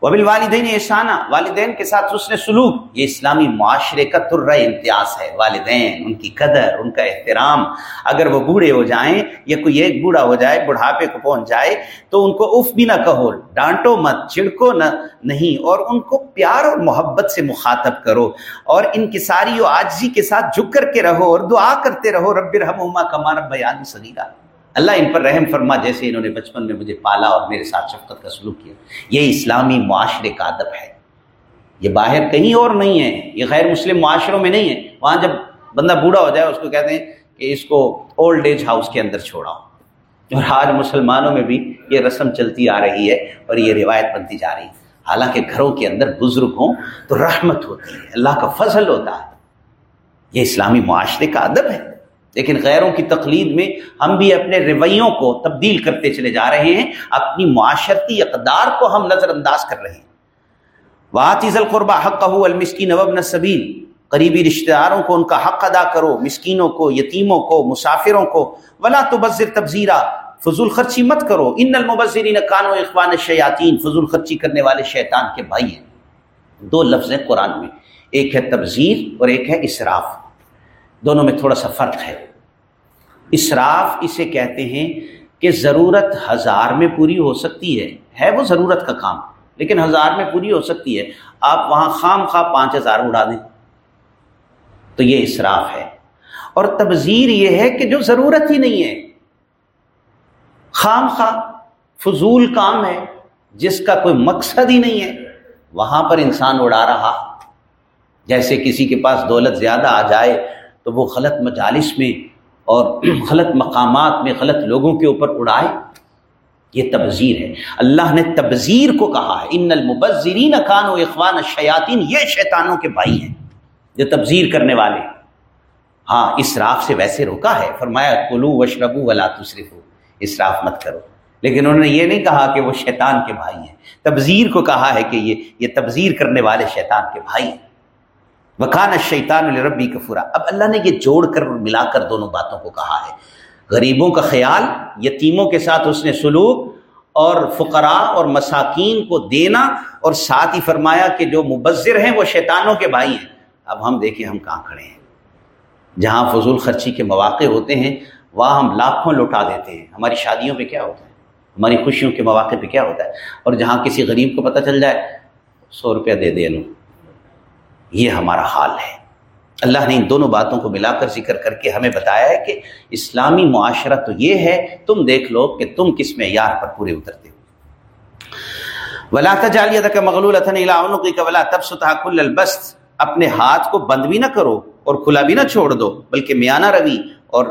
وبل والدین احسانہ والدین کے ساتھ اس نے سلوک، یہ اسلامی معاشرے کا تر امتیاز ہے۔ والدین، ان کی قدر، ان کا احترام۔ اگر وہ بوڑھے ہو جائیں یا کوئی ایک بوڑھا ہو جائے، بڑھاپے کو پہنچ جائے، تو ان کو اف بھی نہ کہو، ڈانٹو مت چھڑکو نہ، نہیں، اور ان کو پیار اور محبت سے مخاطب کرو۔ اور ان کی ساری و آجزی کے ساتھ جھک کر کے رہو اور دعا کرتے رہو، رب رحمہ کمار بیان صغیرہ اللہ ان پر رحم فرما، جیسے انہوں نے بچپن میں مجھے پالا اور میرے ساتھ شفقت کا سلوک کیا۔ یہ اسلامی معاشرے کا ادب ہے۔ یہ باہر کہیں اور نہیں ہے، یہ غیر مسلم معاشروں میں نہیں ہے۔ وہاں جب بندہ بوڑھا ہو جائے، اس کو کہتے ہیں کہ اس کو اولڈ ایج ہاؤس کے اندر چھوڑاؤ۔ اور آج مسلمانوں میں بھی یہ رسم چلتی آ رہی ہے اور یہ روایت بنتی جا رہی ہے۔ حالانکہ گھروں کے اندر بزرگ ہوں تو رحمت ہوتی ہے، اللہ کا فضل ہوتا ہے۔ یہ اسلامی معاشرے کا ادب ہے۔ لیکن غیروں کی تقلید میں ہم بھی اپنے رویوں کو تبدیل کرتے چلے جا رہے ہیں، اپنی معاشرتی اقدار کو ہم نظر انداز کر رہے ہیں۔ واطیز القربہ حق المسکین وبن صبیل قریبی رشتہ داروں کو، ان کا حق ادا کرو، مسکینوں کو، یتیموں کو، مسافروں کو۔ ولا تبذر تبزیرہ فضول خرچی مت کرو۔ ان المبذرین کان و اخوان شیاطین فضول خرچی کرنے والے شیطان کے بھائی ہیں۔ دو لفظ ہیں قرآن میں۔ ایک ہے تبذیر اور ایک ہے اسراف دونوں میں تھوڑا سا فرق ہے۔ اسراف اسے کہتے ہیں کہ ضرورت ہزار میں پوری ہو سکتی ہے۔ ہے وہ ضرورت کا کام، لیکن ہزار میں پوری ہو سکتی ہے۔ آپ وہاں خام خواہ پانچ ہزار اڑا دیں۔ تو یہ اسراف ہے۔ اور تبذیر یہ ہے کہ جو ضرورت ہی نہیں ہے۔ خام خواہ فضول کام ہے، جس کا کوئی مقصد ہی نہیں ہے، وہاں پر انسان اڑا رہا۔ جیسے کسی کے پاس دولت زیادہ آ جائے تو وہ غلط مجالس میں اور غلط مقامات میں غلط لوگوں کے اوپر اڑائے، یہ تبذیر ہے۔ اللہ نے تبذیر کو کہا ہے ان المبذرین خان و اخوان شیاطین یہ شیطانوں کے بھائی ہیں، جو تبذیر کرنے والے ہاں اسراف سے ویسے روکا ہے۔ فرمایا کلو وشربو ولا تصرف اسراف مت کرو۔ لیکن انہوں نے یہ نہیں کہا کہ وہ شیطان کے بھائی ہیں۔ تبذیر کو کہا ہے کہ یہ یہ تبذیر کرنے والے شیطان کے بھائی ہیں۔ وکان شیطان الربی کفورا۔ اب اللہ نے یہ جوڑ کر ملا کر دونوں باتوں کو کہا ہے۔ غریبوں کا خیال، یتیموں کے ساتھ اس نے سلوک اور فقراء اور مساکین کو دینا اور ساتھ ہی فرمایا کہ جو مبذر ہیں وہ شیطانوں کے بھائی ہیں۔ اب ہم دیکھیں ہم کہاں کھڑے ہیں۔ جہاں فضول خرچی کے مواقع ہوتے ہیں، وہاں ہم لاکھوں لوٹا دیتے ہیں۔ ہماری شادیوں پہ کیا ہوتا ہے؟ ہماری خوشیوں کے مواقع پہ کیا ہوتا ہے؟ اور جہاں کسی غریب کو پتہ چل جائے، سو روپیہ دے دے لوں یہ ہمارا حال ہے۔ اللہ نے ان دونوں باتوں کو ملا کر ذکر کر کے ہمیں بتایا ہے کہ اسلامی معاشرہ تو یہ ہے، تم دیکھ لو کہ تم کس معیار پر پورے اترتے ہو۔ ولا تجالیت کا مغلول ولا تب ستح البست اپنے ہاتھ کو بند بھی نہ کرو اور کھلا بھی نہ چھوڑ دو، بلکہ میانہ روی اور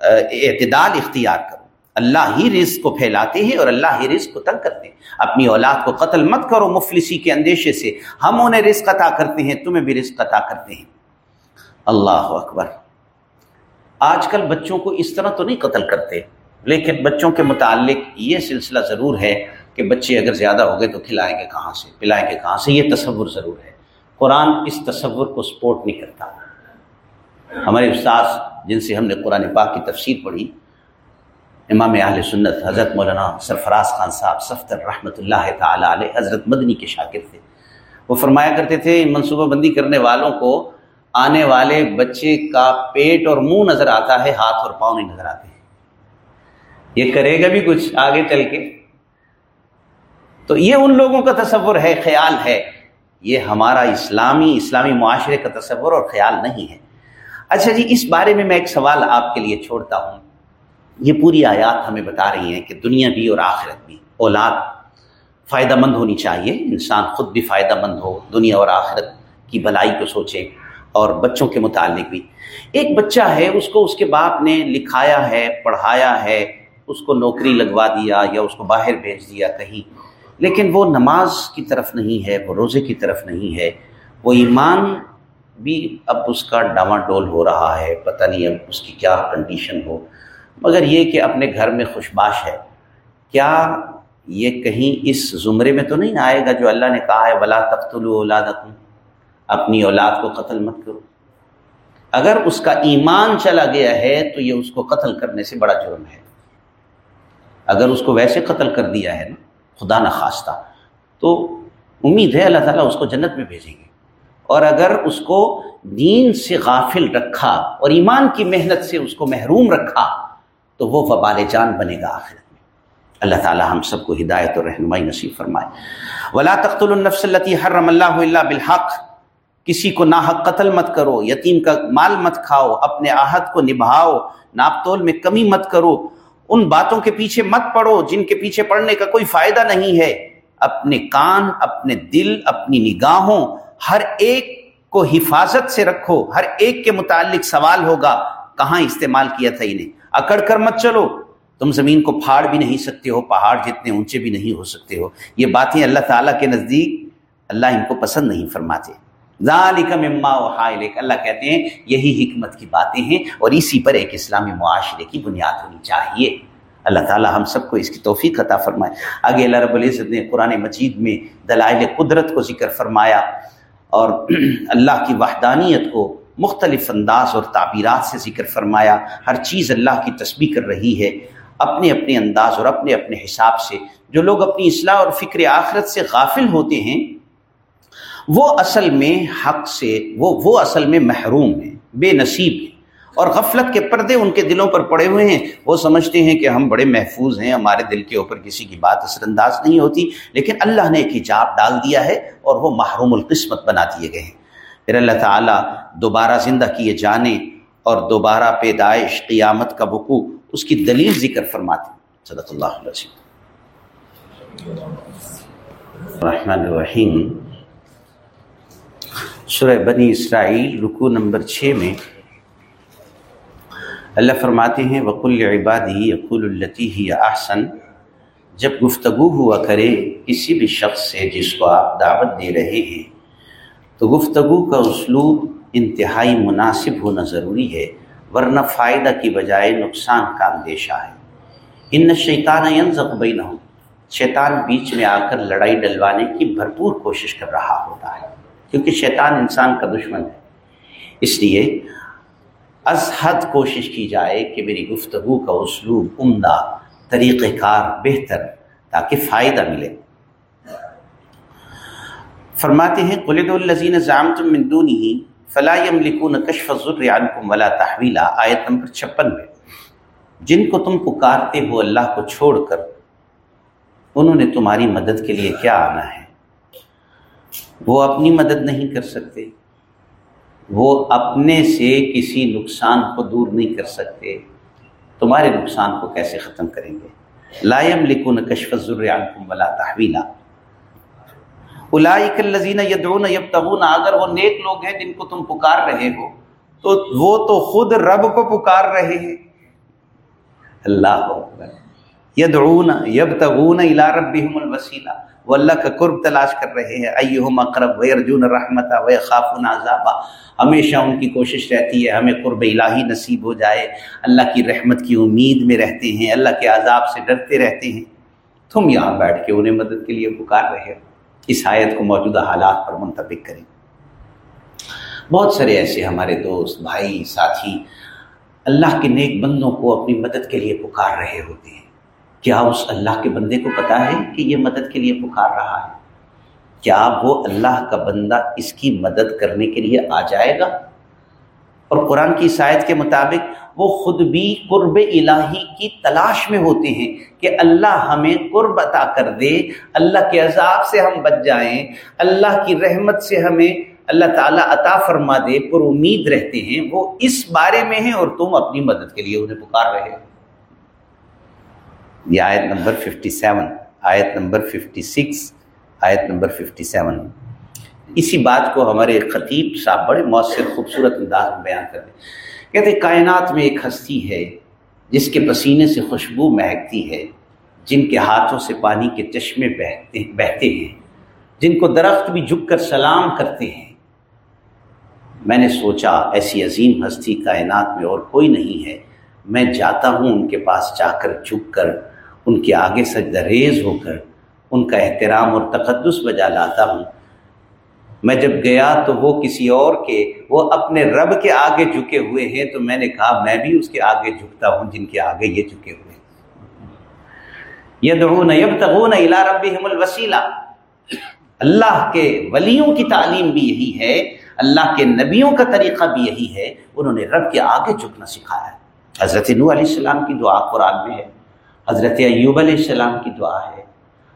اعتدال اختیار کرو۔ اللہ ہی رزق کو پھیلاتے ہیں اور اللہ ہی رزق کو تنگ کرتے ہیں۔ اپنی اولاد کو قتل مت کرو مفلسی کے اندیشے سے۔ ہم انہیں رزق عطا کرتے ہیں، تمہیں بھی رزق عطا کرتے ہیں۔ اللہ اکبر۔ آج کل بچوں کو اس طرح تو نہیں قتل کرتے، لیکن بچوں کے متعلق یہ سلسلہ ضرور ہے کہ بچے اگر زیادہ ہو گئے تو کھلائیں گے کہاں سے، پلائیں گے کہاں سے؟ یہ تصور ضرور ہے۔ قرآن اس تصور کو سپورٹ نہیں کرتا۔ ہمارے استاذ جن سے ہم نے قرآن پاک کی تفسیر پڑھی امام اہل سنت حضرت مولانا سرفراز خان صاحب سفتر رحمۃ اللہ تعالیٰ علیہ حضرت مدنی کے شاکر تھے۔ وہ فرمایا کرتے تھے، منصوبہ بندی کرنے والوں کو آنے والے بچے کا پیٹ اور منہ نظر آتا ہے، ہاتھ اور پاؤں نہیں نظر آتے۔ یہ کرے گا بھی کچھ آگے چل کے۔ تو یہ ان لوگوں کا تصور ہے، خیال ہے۔ یہ ہمارا اسلامی اسلامی معاشرے کا تصور اور خیال نہیں ہے۔ اچھا جی اس بارے میں میں ایک سوال آپ کے لیے چھوڑتا ہوں۔ یہ پوری آیات ہمیں بتا رہی ہیں کہ دنیا بھی اور آخرت بھی، اولاد فائدہ مند ہونی چاہیے، انسان خود بھی فائدہ مند ہو، دنیا اور آخرت کی بھلائی کو سوچے اور بچوں کے متعلق بھی۔ ایک بچہ ہے، اس کو اس کے باپ نے لکھایا ہے، پڑھایا ہے، اس کو نوکری لگوا دیا یا اس کو باہر بھیج دیا کہیں۔ لیکن وہ نماز کی طرف نہیں ہے، وہ روزے کی طرف نہیں ہے۔ وہ ایمان بھی اب اس کا ڈاواں ڈول ہو رہا ہے، پتہ نہیں اب اس کی کیا کنڈیشن ہو۔ مگر یہ کہ اپنے گھر میں خوشباش ہے۔ کیا یہ کہیں اس زمرے میں تو نہیں آئے گا جو اللہ نے کہا ہے، ولا تخت اولاد اپنی اولاد کو قتل مت کرو۔ اگر اس کا ایمان چلا گیا ہے تو یہ اس کو قتل کرنے سے بڑا جرم ہے۔ اگر اس کو ویسے قتل کر دیا ہے نا، خدا نخواستہ، تو امید ہے اللہ تعالیٰ اس کو جنت میں بھیجیں گے۔ اور اگر اس کو دین سے غافل رکھا اور ایمان کی محنت سے اس کو محروم رکھا تو وہ وبال جان بنے گا آخرت میں۔ اللہ تعالیٰ ہم سب کو ہدایت اور رہنمائی نصیب فرمائے۔ ولا تخت النفس التی حرم اللہ اللہ بالحق۔ کسی کو ناحق قتل مت کرو، یتیم کا مال مت کھاؤ، اپنے آہت کو نبھاؤ، ناپتول میں کمی مت کرو۔ ان باتوں کے پیچھے مت پڑو جن کے پیچھے پڑنے کا کوئی فائدہ نہیں ہے۔ اپنے کان، اپنے دل، اپنی نگاہوں، ہر ایک کو حفاظت سے رکھو۔ ہر ایک کے متعلق سوال ہوگا، کہاں استعمال کیا تھا انہیں؟ اکڑ کر مت چلو۔ تم زمین کو پھاڑ بھی نہیں سکتے ہو، پہاڑ جتنے اونچے بھی نہیں ہو سکتے ہو۔ یہ باتیں اللہ تعالیٰ کے نزدیک اللہ ان کو پسند نہیں فرماتے۔ مما وحائلک اللہ کہتے ہیں، یہی حکمت کی باتیں ہیں اور اسی پر ایک اسلامی معاشرے کی بنیاد ہونی چاہیے۔ اللہ تعالی ہم سب کو اس کی توفیق عطا فرمائے۔ آگے اللہ رب العزت نے قرآن مجید میں دلائل قدرت کو ذکر فرمایا اور اللہ کی وحدانیت کو مختلف انداز اور تعبیرات سے ذکر فرمایا، ہر چیز اللہ کی تسبیح کر رہی ہے، اپنے اپنے انداز اور اپنے اپنے حساب سے۔ جو لوگ اپنی اصلاح اور فکر آخرت سے غافل ہوتے ہیں، وہ اصل میں حق سے، وہ وہ اصل میں محروم ہیں، بے نصیب ہیں۔ اور غفلت کے پردے ان کے دلوں پر پڑے ہوئے ہیں۔ وہ سمجھتے ہیں کہ ہم بڑے محفوظ ہیں، ہمارے دل کے اوپر کسی کی بات اثر انداز نہیں ہوتی، لیکن اللہ نے ایک حجاب ڈال دیا ہے اور وہ محروم القسمت بنا دیے گئے ہیں۔ پھر اللہ تعالیٰ دوبارہ زندہ کیے جانے اور دوبارہ پیدائش قیامت کا بکو اس کی دلیل ذکر فرماتے صدق اللہ علیہ الرحمن الرحیم۔ سورہ بنی اسرائیل رکو نمبر چھ میں اللہ فرماتے ہیں وکل عبادی یقول التی ہی احسن جب گفتگو ہوا کرے، کسی بھی شخص سے جس کو آپ دعوت دے رہے ہیں تو گفتگو کا اسلوب انتہائی مناسب ہونا ضروری ہے، ورنہ فائدہ کی بجائے نقصان کا اندیشہ ہے۔ ان شیطان ینزق نہ ہو شیطان بیچ میں آ کر لڑائی ڈلوانے کی بھرپور کوشش کر رہا ہوتا ہے، کیونکہ شیطان انسان کا دشمن ہے۔ اس لیے از حد کوشش کی جائے کہ میری گفتگو کا اسلوب عمدہ، طریقہ کار بہتر، تاکہ فائدہ ملے۔ فرماتے ہیں، قلد الزین ضام تم مندونی ہی فلاحم لکھون کشف عنکم ولا تحویلا آیت نمبر چھپن میں، جن کو تم پکارتے ہو اللہ کو چھوڑ کر، انہوں نے تمہاری مدد کے لیے کیا آنا ہے؟ وہ اپنی مدد نہیں کر سکتے، وہ اپنے سے کسی نقصان کو دور نہیں کر سکتے، تمہارے نقصان کو کیسے ختم کریں گے؟ لائم لکن کشف عنکم ولا تحویلا اولائک الذین یدعون یبتغون، اگر وہ نیک لوگ ہیں جن کو تم پکار رہے ہو، تو وہ تو خود رب کو پکار رہے ہیں۔ اللہ یدعون، یبتغون الی ربہم الوسیلہ۔ وہ اللہ کا قرب تلاش کر رہے ہیں۔ ایہم اقرب، ویرجون رحمتا ویخافون عذابا ہمیشہ ان کی کوشش رہتی ہے، ہمیں قرب الہی نصیب ہو جائے۔ اللہ کی رحمت کی امید میں رہتے ہیں۔ اللہ کے عذاب سے ڈرتے رہتے ہیں۔ تم یہاں بیٹھ کے انہیں مدد کے لیے پکار رہے ہو۔ اس آیت کو موجودہ حالات پر منتبک کریں۔ بہت سارے ایسے ہمارے دوست، بھائی، ساتھی اللہ کے نیک بندوں کو اپنی مدد کے لیے پکار رہے ہوتے ہیں۔ کیا اس اللہ کے بندے کو پتا ہے کہ یہ مدد کے لیے پکار رہا ہے؟ کیا وہ اللہ کا بندہ اس کی مدد کرنے کے لیے آ جائے گا؟ اور قرآن کی شاید کے مطابق وہ خود بھی قرب الہی کی تلاش میں ہوتے ہیں کہ اللہ ہمیں قرب عطا کر دے، اللہ کے عذاب سے ہم بچ جائیں، اللہ کی رحمت سے ہمیں اللہ تعالیٰ عطا فرما دے، پر امید رہتے ہیں۔ وہ اس بارے میں ہیں اور تم اپنی مدد کے لیے انہیں پکار رہے یہ آیت نمبر 57 آیت نمبر 56 آیت نمبر 57 اسی بات کو ہمارے خطیب صاحب بڑے مؤثر، خوبصورت انداز میں بیان کرتے کہتے ہیں، کائنات میں ایک ہستی ہے، جس کے پسینے سے خوشبو مہکتی ہے، جن کے ہاتھوں سے پانی کے چشمے بہتے بہتے ہیں، جن کو درخت بھی جھک کر سلام کرتے ہیں۔ میں نے سوچا، ایسی عظیم ہستی کائنات میں اور کوئی نہیں ہے۔ میں جاتا ہوں ان کے پاس جا کر جھک کر، ان کے آگے سجدہ ریز ہو کر، ان کا احترام اور تقدس بجا لاتا ہوں۔ میں جب گیا تو وہ کسی اور کے، وہ اپنے رب کے آگے جھکے ہوئے ہیں، تو میں نے کہا میں بھی اس کے آگے جھکتا ہوں جن کے آگے یہ جھکے ہوئے ہیں۔ یہ دعون یبتغون الى ربهم الوسیلہ۔ اللہ کے ولیوں کی تعلیم بھی یہی ہے، اللہ کے نبیوں کا طریقہ بھی یہی ہے، انہوں نے رب کے آگے جھکنا سکھایا ہے۔ حضرت نو علیہ السلام کی دعا قرآن میں ہے، حضرت ایوب علیہ السلام کی دعا ہے،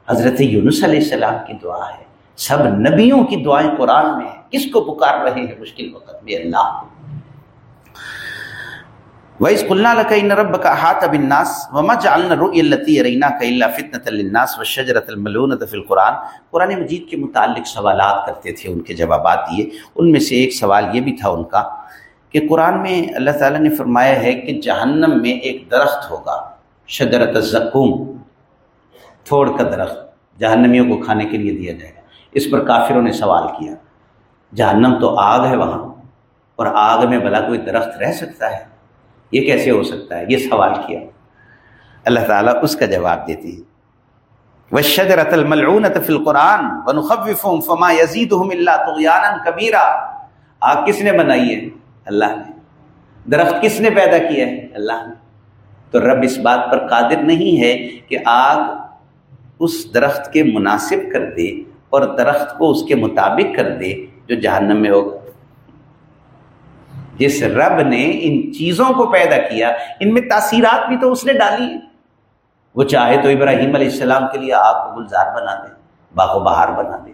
حضرت یونس علیہ السلام کی دعا ہے۔ سب نبیوں کی دعائیں قرآن میں ہیں۔ کس کو پکار رہے ہیں مشکل وقت میں؟ اللہ۔ وَإِذْ قُلْنَا لَكَ إِنَّ رَبَّكَ أَحَاطَ بِالنَّاسِ وَمَا جَعَلْنَا الرُّؤْيَا الَّتِي أَرَيْنَاكَ إِلَّا فِتْنَةً لِلنَّاسِ وَالشَّجَرَةَ الْمَلْعُونَةَ فِي الْقُرْآنِ۔ قرآن مجید کے متعلق سوالات کرتے تھے، ان کے جوابات دیے۔ ان میں سے ایک سوال یہ بھی تھا ان کا کہ قرآن میں اللہ تعالیٰ نے فرمایا ہے کہ جہنم میں ایک درخت ہوگا، شجرت الزقوم، تھوڑ کا درخت، جہنمیوں کو کھانے کے لیے دیا جائے۔ گا اس پر کافروں نے سوال کیا۔ جہنم تو آگ ہے وہاں، اور آگ میں بلا کوئی درخت رہ سکتا ہے؟ یہ کیسے ہو سکتا ہے؟ یہ سوال کیا۔ اللہ تعالیٰ اس کا جواب دیتی ہے۔ وہ شجرت الملعونت فی القرآن ونخوفهم فما يزيدهم الا طغيانا كبيرا۔ آگ کس نے بنائی ہے؟ اللہ نے۔ درخت کس نے پیدا کیا ہے؟ اللہ نے۔ تو رب اس بات پر قادر نہیں ہے کہ آگ اس درخت کے مناسب کر دے۔ اور درخت کو اس کے مطابق کر دے جو جہنم میں ہوگا۔ جس رب نے ان چیزوں کو پیدا کیا، ان میں تاثیرات بھی تو اس نے ڈالی۔ ہیں وہ چاہے تو ابراہیم علیہ السلام کے لیے آگ کو گلزار بنا دے، باغ و بہار بنا دے۔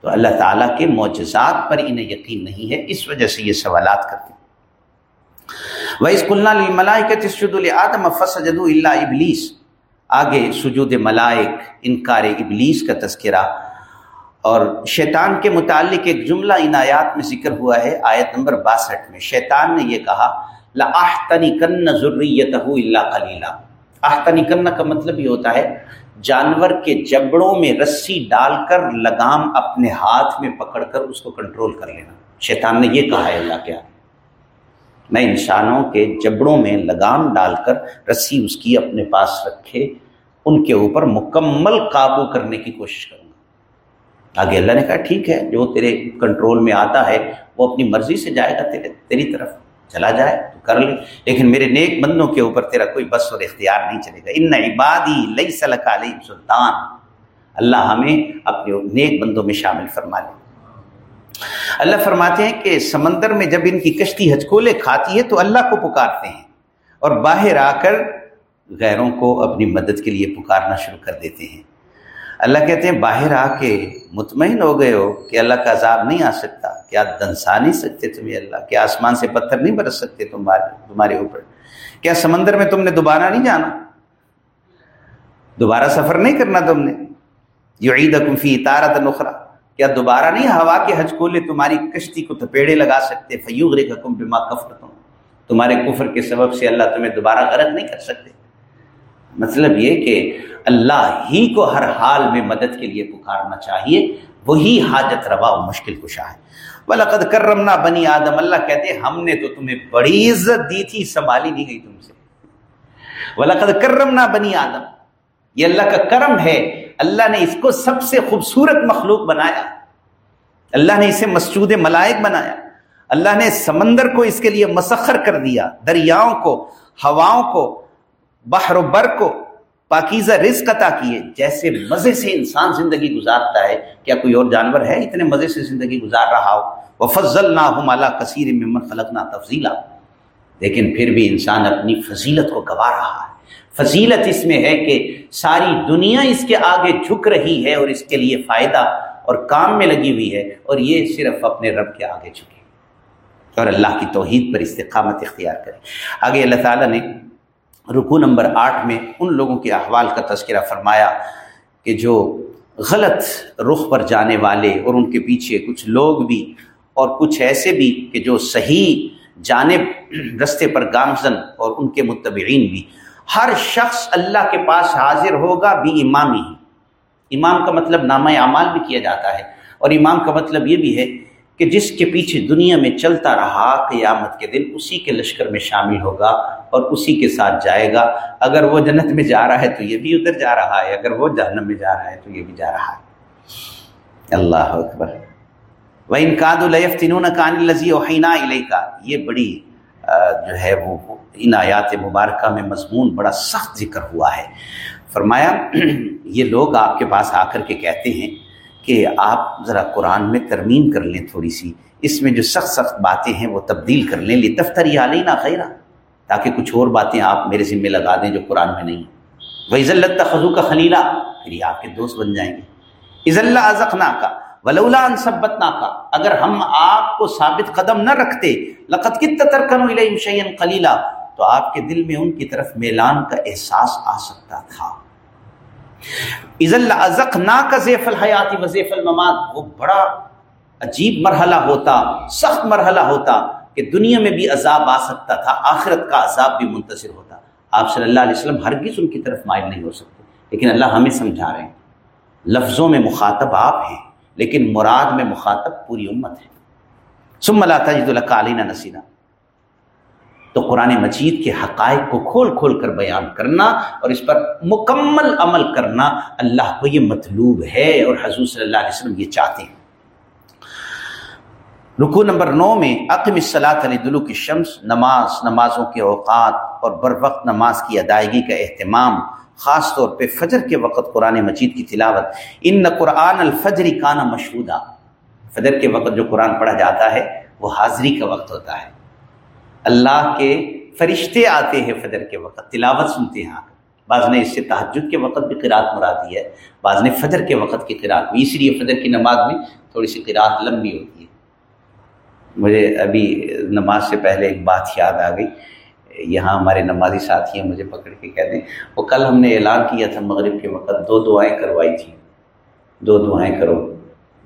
تو اللہ تعالیٰ کے معجزات پر انہیں یقین نہیں ہے، اس وجہ سے یہ سوالات کرتے اللہ ابلیس آگے سجود ملائک، انکار ابلیس کا تذکرہ۔ اور شیطان کے متعلق ایک جملہ ان آیات میں ذکر ہوا ہے، آیت نمبر باسٹھ میں۔ شیطان نے یہ کہا لاحتنی کن ضروریت اللہ کلیلہ آہتنی کرنا کا مطلب یہ ہوتا ہے، جانور کے جبڑوں میں رسی ڈال کر لگام اپنے ہاتھ میں پکڑ کر اس کو کنٹرول کر لینا۔ شیطان نے یہ کہا ہے، اللہ کیا میں انسانوں کے جبڑوں میں لگام ڈال کر رسی اس کی اپنے پاس رکھے، ان کے اوپر مکمل قابو کرنے کی کوشش کروں۔ آگے اللہ نے کہا، ٹھیک ہے، جو تیرے کنٹرول میں آتا ہے، وہ اپنی مرضی سے جائے گا، تیرے، تیری طرف چلا جائے، تو کر لے۔ لیکن میرے نیک بندوں کے اوپر تیرا کوئی بس اور اختیار نہیں چلے گا۔ ان عبادی لئی سلک علی سلطان۔ اللہ ہمیں اپنے نیک بندوں میں شامل فرما لے اللہ فرماتے ہیں کہ سمندر میں جب ان کی کشتی ہچکولے کھاتی ہے، تو اللہ کو پکارتے ہیں۔ اور باہر آ کر غیروں کو اپنی مدد کے لیے پکارنا شروع کر دیتے ہیں۔ اللہ کہتے ہیں، باہر آ کے مطمئن ہو گئے ہو کہ اللہ کا عذاب نہیں آ سکتا۔ کیا دنسا نہیں سکتے تمہیں اللہ؟ کیا آسمان سے پتھر نہیں برس سکتے تمہارے تمہارے اوپر؟ کیا سمندر میں تم نے دوبارہ نہیں جانا؟ دوبارہ سفر نہیں کرنا تم نے؟ یہ عید اکفی تارت نخرا کیا دوبارہ نہیں ہوا کے حج کولے تمہاری کشتی کو تپیڑے لگا سکتے؟ فیوغ رکم بما کفر تم تمہارے کفر کے سبب سے اللہ تمہیں دوبارہ غرق نہیں کر سکتے۔ مطلب یہ کہ اللہ ہی کو ہر حال میں مدد کے لیے پکارنا چاہیے، وہی حاجت روا و مشکل کشا ہے۔ ولاقد کرمنا بنی آدم، اللہ کہتے ہم نے تو تمہیں بڑی عزت دی تھی، سنبھالی نہیں گئی تم سے۔ ولاقد کرمنا بنی آدم، یہ اللہ کا کرم ہے، اللہ نے اس کو سب سے خوبصورت مخلوق بنایا۔ اللہ نے اسے مسجود ملائک بنایا۔ اللہ نے سمندر کو اس کے لیے مسخر کر دیا، دریاؤں کو، ہواؤں کو بحر و بر کو پاکیزہ رزق عطا کیے، جیسے مزے سے انسان زندگی گزارتا ہے۔ کیا کوئی اور جانور ہے اتنے مزے سے زندگی گزار رہا ہو؟ وہ فضل نہ ہو مالا کثیر ممن فلک نہ تفضیلا لیکن پھر بھی انسان اپنی فضیلت کو گوا رہا ہے۔ فضیلت اس میں ہے کہ ساری دنیا اس کے آگے جھک رہی ہے اور اس کے لیے فائدہ اور کام میں لگی ہوئی ہے اور یہ صرف اپنے رب کے آگے جھکے۔ اور اللہ کی توحید پر استقامت اختیار کرے۔ آگے اللہ تعالیٰ نے رکو نمبر آٹھ میں ان لوگوں کے احوال کا تذکرہ فرمایا کہ جو غلط رخ پر جانے والے اور ان کے پیچھے کچھ لوگ بھی اور کچھ ایسے بھی کہ جو صحیح جانب رستے پر گامزن اور ان کے متبعین بھی۔ ہر شخص اللہ کے پاس حاضر ہوگا بھی امام ہی امام کا مطلب نامہ اعمال بھی کیا جاتا ہے اور امام کا مطلب یہ بھی ہے کہ جس کے پیچھے دنیا میں چلتا رہا قیامت کے دن اسی کے لشکر میں شامل ہوگا اور اسی کے ساتھ جائے گا۔ اگر وہ جنت میں جا رہا ہے تو یہ بھی ادھر جا رہا ہے، اگر وہ جہنم میں جا رہا ہے تو یہ بھی جا رہا ہے۔ اللہ اکبر۔ وہ انکاد الفطن کان لذی و حینا کا یہ بڑی جو ہے وہ ان آیات مبارکہ میں مضمون بڑا سخت ذکر ہوا ہے۔ فرمایا، یہ لوگ آپ کے پاس آ کر کے کہتے ہیں کہ آپ ذرا قرآن میں ترمیم کر لیں تھوڑی سی۔ اس میں جو سخت سخت باتیں ہیں وہ تبدیل کر لیں۔ لی دفتر علینا خیرہ تاکہ کچھ اور باتیں آپ میرے ذمے لگا دیں جو قرآن میں نہیں۔ وہ عزت خزو کا خلیلہ پھر یہ آپ کے دوست بن جائیں گے۔ عز اللہ ازخنا کا ولولا ان سبت کا اگر ہم آپ کو ثابت قدم نہ رکھتے لقت کت ترکن شعین خلیلہ تو آپ کے دل میں ان کی طرف میلان کا احساس آ سکتا تھا۔ عز اللہ ازق نا کا زیف الحیاتی وزیف المماد وہ بڑا عجیب مرحلہ ہوتا، سخت مرحلہ ہوتا کہ دنیا میں بھی عذاب آ سکتا تھا، آخرت کا عذاب بھی منتظر ہوتا۔ آپ صلی اللہ علیہ وسلم ہرگز ان کی طرف مائل نہیں ہو سکتے، لیکن اللہ ہمیں سمجھا رہے ہیں۔ لفظوں میں مخاطب آپ ہیں، لیکن مراد میں مخاطب پوری امت ہے۔ سم اللہ تجد اللہ علیہ نصیرہ تو قرآن مجید کے حقائق کو کھول کھول کر بیان کرنا اور اس پر مکمل عمل کرنا اللہ کو یہ مطلوب ہے اور حضور صلی اللہ علیہ وسلم یہ چاہتے ہیں۔ رکو نمبر نو میں عقم اصلاۃ علی دلو کی شمس نماز، نمازوں کے اوقات اور بر وقت نماز کی ادائیگی کا اہتمام، خاص طور پہ فجر کے وقت قرآن مجید کی تلاوت۔ ان نہ قرآن الفجری کانا مشہودہ فجر کے وقت جو قرآن پڑھا جاتا ہے، وہ حاضری کا وقت ہوتا ہے۔ اللہ کے فرشتے آتے ہیں فجر کے وقت، تلاوت سنتے ہیں بعض نے اس سے تحجد کے وقت بھی قرآت مرادی ہے، بعض نے فجر کے وقت کی قرآت بھی اس لیے فجر کی نماز میں تھوڑی سی قرآت لمبی ہوتی ہے۔ مجھے ابھی نماز سے پہلے ایک بات یاد آ گئی۔ یہاں ہمارے نمازی ساتھی ہیں، مجھے پکڑ کے کہہ دیں وہ کل ہم نے اعلان کیا تھا مغرب کے وقت، دو دعائیں کروائی تھیں دو دعائیں کرو۔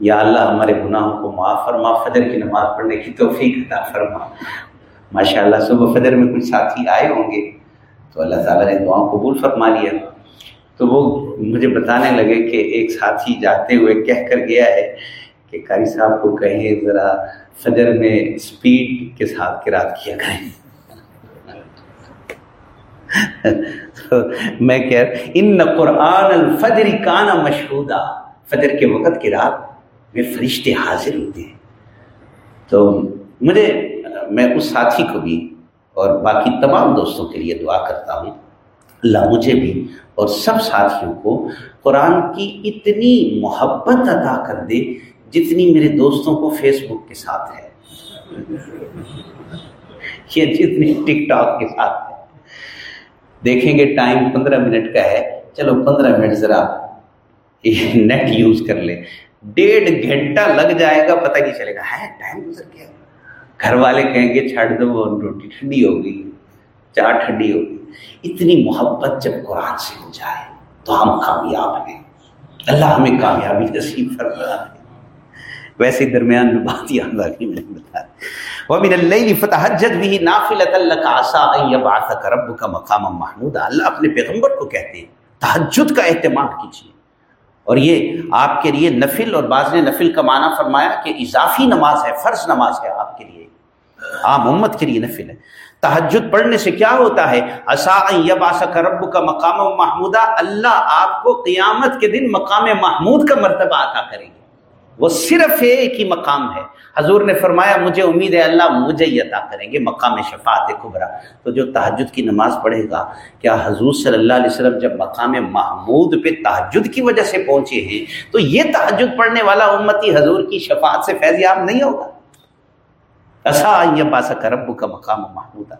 یا اللہ ہمارے گناہوں کو معاف فرما، فجر کی نماز پڑھنے کی توفیق عطا فرما۔ ماشاء اللہ صبح فجر میں کچھ ساتھی آئے ہوں گے، تو اللہ تعالیٰ نے دعاؤں قبول فرما لیا۔ تو وہ مجھے بتانے لگے کہ ایک ساتھی جاتے ہوئے کہہ کر گیا ہے کہ قاری صاحب کو کہیں ذرا فجر میں اسپیڈ کے ساتھ کرات کیا کریں۔ میں کہہ ان قرآن الفجر کانا مشہودہ فجر کے وقت کی رات میں فرشتے حاضر ہوتے ہیں۔ تو مجھے میں اس ساتھی کو بھی اور باقی تمام دوستوں کے لیے دعا کرتا ہوں۔ اللہ مجھے بھی اور سب ساتھیوں کو قرآن کی اتنی محبت ادا کر دے جتنی میرے دوستوں کو فیس بک کے ساتھ ہے۔ یہ جتنی ٹک ٹاک کے ساتھ ہے۔ دیکھیں گے ٹائم پندرہ منٹ کا ہے۔ چلو پندرہ منٹ ذرا نیٹ یوز کر لیں۔ ڈیڑھ گھنٹہ لگ جائے گا، پتہ نہیں چلے گا۔ ہے، ٹائم گزر گیا۔ گھر والے کہیں گے چھڑ دو، وہ روٹی ٹھنڈی ہو گئی چار ٹھنڈی ہو گئی۔ اتنی محبت جب قرآن سے ہو جائے تو ہم کامیاب ہیں۔ اللہ ہمیں کامیابی نصیب فرما ہے۔ ویسے درمیان میں بات یاد آ گئی، میں نے بتایا۔ ومن اللیل فتحجد به نافلۃ لك عسى ان يبعثك ربك مقاما محمودا۔ اللہ اپنے پیغمبر کو کہتے ہیں تہجد کا اہتمام کیجیے اور یہ آپ کے لیے نفل اور بعض نے نفل کا معنی فرمایا کہ اضافی نماز ہے، فرض نماز ہے آپ کے لیے۔ عام امت کے لیے نفل ہے۔ تحجد پڑھنے سے کیا ہوتا ہے؟ اصا رب کا مقام محمودہ اللہ آپ کو قیامت کے دن مقام محمود کا مرتبہ عطا کریں گے۔ وہ صرف ایک ہی مقام ہے۔ حضور نے فرمایا، مجھے امید ہے اللہ مجھے ہی عطا کریں گے، مقام شفاعت کبرا۔ تو جو تحجد کی نماز پڑھے گا، کیا حضور صلی اللہ علیہ وسلم جب مقام محمود پہ تحجد کی وجہ سے پہنچے ہیں، تو یہ تحجد پڑھنے والا امتی حضور کی شفاعت سے فیض یاب نہیں ہوگا؟ ایسا یہ باسا کرب کا مقام محمود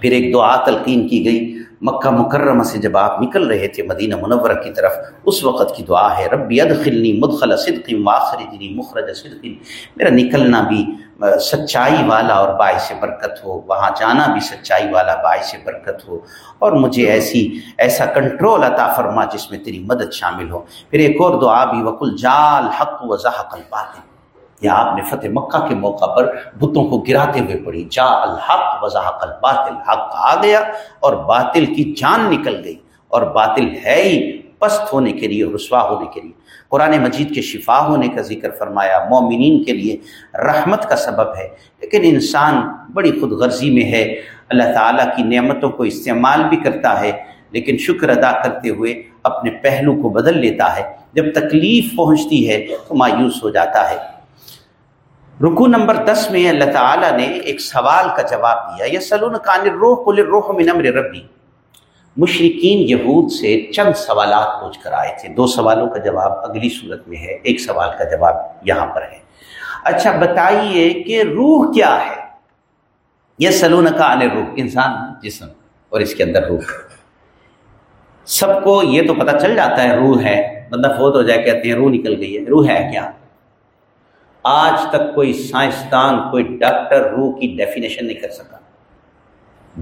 پھر ایک دعا تلقین کی گئی۔ مکہ مکرمہ سے جب آپ نکل رہے تھے مدینہ منورہ کی طرف، اس وقت کی دعا ہے، ربی ادخلنی مدخل صدق واخرجنی مخرج صدق۔ میرا نکلنا بھی سچائی والا اور باعث برکت ہو، وہاں جانا بھی سچائی والا، باعث برکت ہو۔ اور مجھے ایسی، ایسا کنٹرول عطا فرما جس میں تیری مدد شامل ہو۔ پھر ایک اور دعا بھی وکل جال حق و زحق الباطل یا آپ نے فتح مکہ کے موقع پر بتوں کو گراتے ہوئے پڑھی۔ جا الحق وضاحق الباطل، حق آ گیا اور باطل کی جان نکل گئی اور باطل ہے ہی پست ہونے کے لیے رسوا ہونے کے لیے۔ قرآن مجید کے شفا ہونے کا ذکر فرمایا، مومنین کے لیے رحمت کا سبب ہے۔ لیکن انسان بڑی خود غرضی میں ہے۔ اللہ تعالیٰ کی نعمتوں کو استعمال بھی کرتا ہے، لیکن شکر ادا کرتے ہوئے اپنے پہلو کو بدل لیتا ہے۔ جب تکلیف پہنچتی ہے تو مایوس ہو جاتا ہے۔ رکو نمبر دس میں اللہ تعالیٰ نے ایک سوال کا جواب دیا یہ سلون کان روح کل روح من امر ربی۔ مشرقین یہود سے چند سوالات پوچھ کر آئے تھے۔ دو سوالوں کا جواب اگلی صورت میں ہے، ایک سوال کا جواب یہاں پر ہے۔ اچھا بتائیے کہ روح کیا ہے؟ یہ سلون کا روح انسان، جسم اور اس کے اندر روح سب کو یہ تو پتہ چل جاتا ہے، روح ہے۔ بندہ فوت ہو جائے، کہتے ہیں روح نکل گئی ہے، روح ہے کیا؟ آج تک کوئی سائنسدان، کوئی ڈاکٹر روح کی ڈیفینیشن نہیں کر سکا۔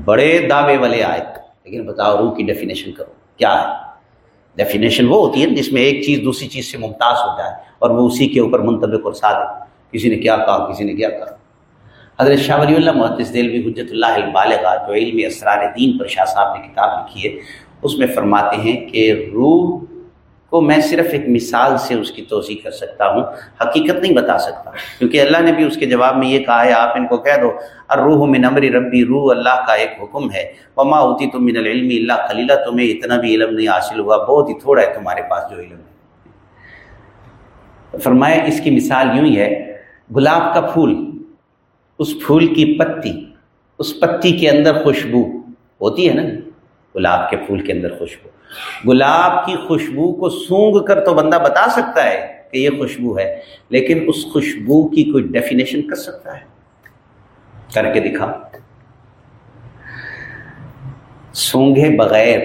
بڑے دعوے والے آئے۔ لیکن بتاؤ، روح کی ڈیفینیشن کرو۔ کیا ہے؟ ڈیفینیشن وہ ہوتی ہے جس میں ایک چیز دوسری چیز سے ممتاز ہو جائے اور وہ اسی کے اوپر منتبق اور سادہ کسی نے کیا کہا، کسی نے کیا کہا۔ حضرت شاہ ولی اللہ محدث دلوی حجت اللہ البالغہ جو علم اسرار دین پر شاہ صاحب نے کتاب لکھی ہے، اس میں فرماتے ہیں کہ روح کو میں صرف ایک مثال سے اس کی توضیع کر سکتا ہوں، حقیقت نہیں بتا سکتا۔ کیونکہ اللہ نے بھی اس کے جواب میں یہ کہا ہے، آپ ان کو کہہ دو روح من امر ربی، روح اللہ کا ایک حکم ہے۔ وما ہوتی تم من العلم اللہ خلیلہ تمہیں اتنا بھی علم نہیں حاصل ہوا، بہت ہی تھوڑا ہے تمہارے پاس جو علم ہے۔ فرمائے اس کی مثال یوں ہی ہے، گلاب کا پھول، اس پھول کی پتی، اس پتی کے اندر خوشبو ہوتی ہے نا، گلاب کے پھول کے اندر خوشبو۔ گلاب کی خوشبو کو سونگ کر تو بندہ بتا سکتا ہے کہ یہ خوشبو ہے، لیکن اس خوشبو کی کوئی ڈیفینیشن کر سکتا ہے۔ کر کے دکھا۔ سونگے بغیر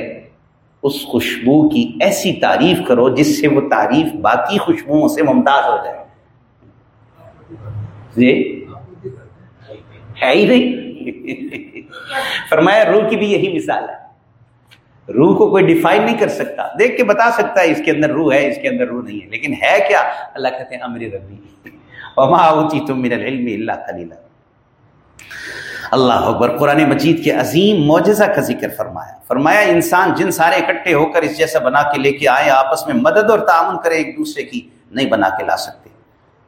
اس خوشبو کی ایسی تعریف کرو جس سے وہ تعریف باقی خوشبوؤں سے ممتاز ہو جائے۔ جی؟ ہے ہی نہیں۔ فرمایا روح کی بھی یہی مثال ہے۔ روح کو کوئی ڈیفائن نہیں کر سکتا۔ دیکھ کے بتا سکتا ہے اس کے اندر روح ہے، اس کے اندر روح نہیں ہے۔ لیکن ہے کیا؟ اللہ کہتے ہیں امر ربی۔ وما اوتی تم من العلم اللہ خلیلا اللہ اکبر، قرآن مجید کے عظیم معجزہ کا ذکر فرمایا۔ فرمایا، انسان، جن سارے اکٹھے ہو کر اس جیسا بنا کے لے کے آئے، آپس میں مدد اور تعاون کرے ایک دوسرے کی، نہیں بنا کے لا سکتے۔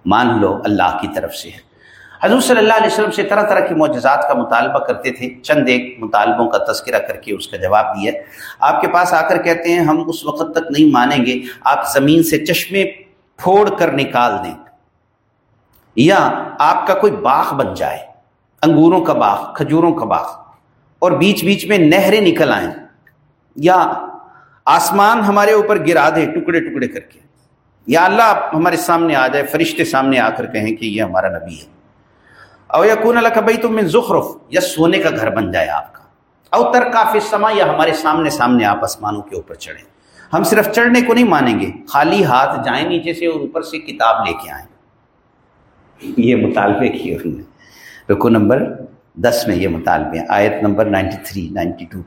مان لو اللہ کی طرف سے ہے۔ حضور صلی اللہ علیہ وسلم سے طرح طرح کے معجزات کا مطالبہ کرتے تھے۔ چند ایک مطالبوں کا تذکرہ کر کے اس کا جواب دیا۔ آپ کے پاس آ کر کہتے ہیں، ہم اس وقت تک نہیں مانیں گے، آپ زمین سے چشمے پھوڑ کر نکال دیں۔ یا آپ کا کوئی باغ بن جائے، انگوروں کا باغ، کھجوروں کا باغ، اور بیچ بیچ میں نہریں نکل آئیں۔ یا آسمان ہمارے اوپر گرا دے، ٹکڑے ٹکڑے کر کے۔ یا اللہ ہمارے سامنے آ جائے، فرشتے سامنے آ کر کہیں کہ یہ ہمارا نبی ہے۔ او یا کون اللہ بھائی تم ظخرف یا سونے کا گھر بن جائے آپ کا۔ او تر کافی سما یا ہمارے سامنے سامنے آپ آسمانوں کے اوپر چڑھیں ہم صرف چڑھنے کو نہیں مانیں گے، خالی ہاتھ جائیں نیچے سے اور اوپر سے کتاب لے کے آئیں۔ یہ مطالبے کیے انہوں نے۔ رکو نمبر دس میں یہ مطالبے ہیں آیت number ninety three, ninety two.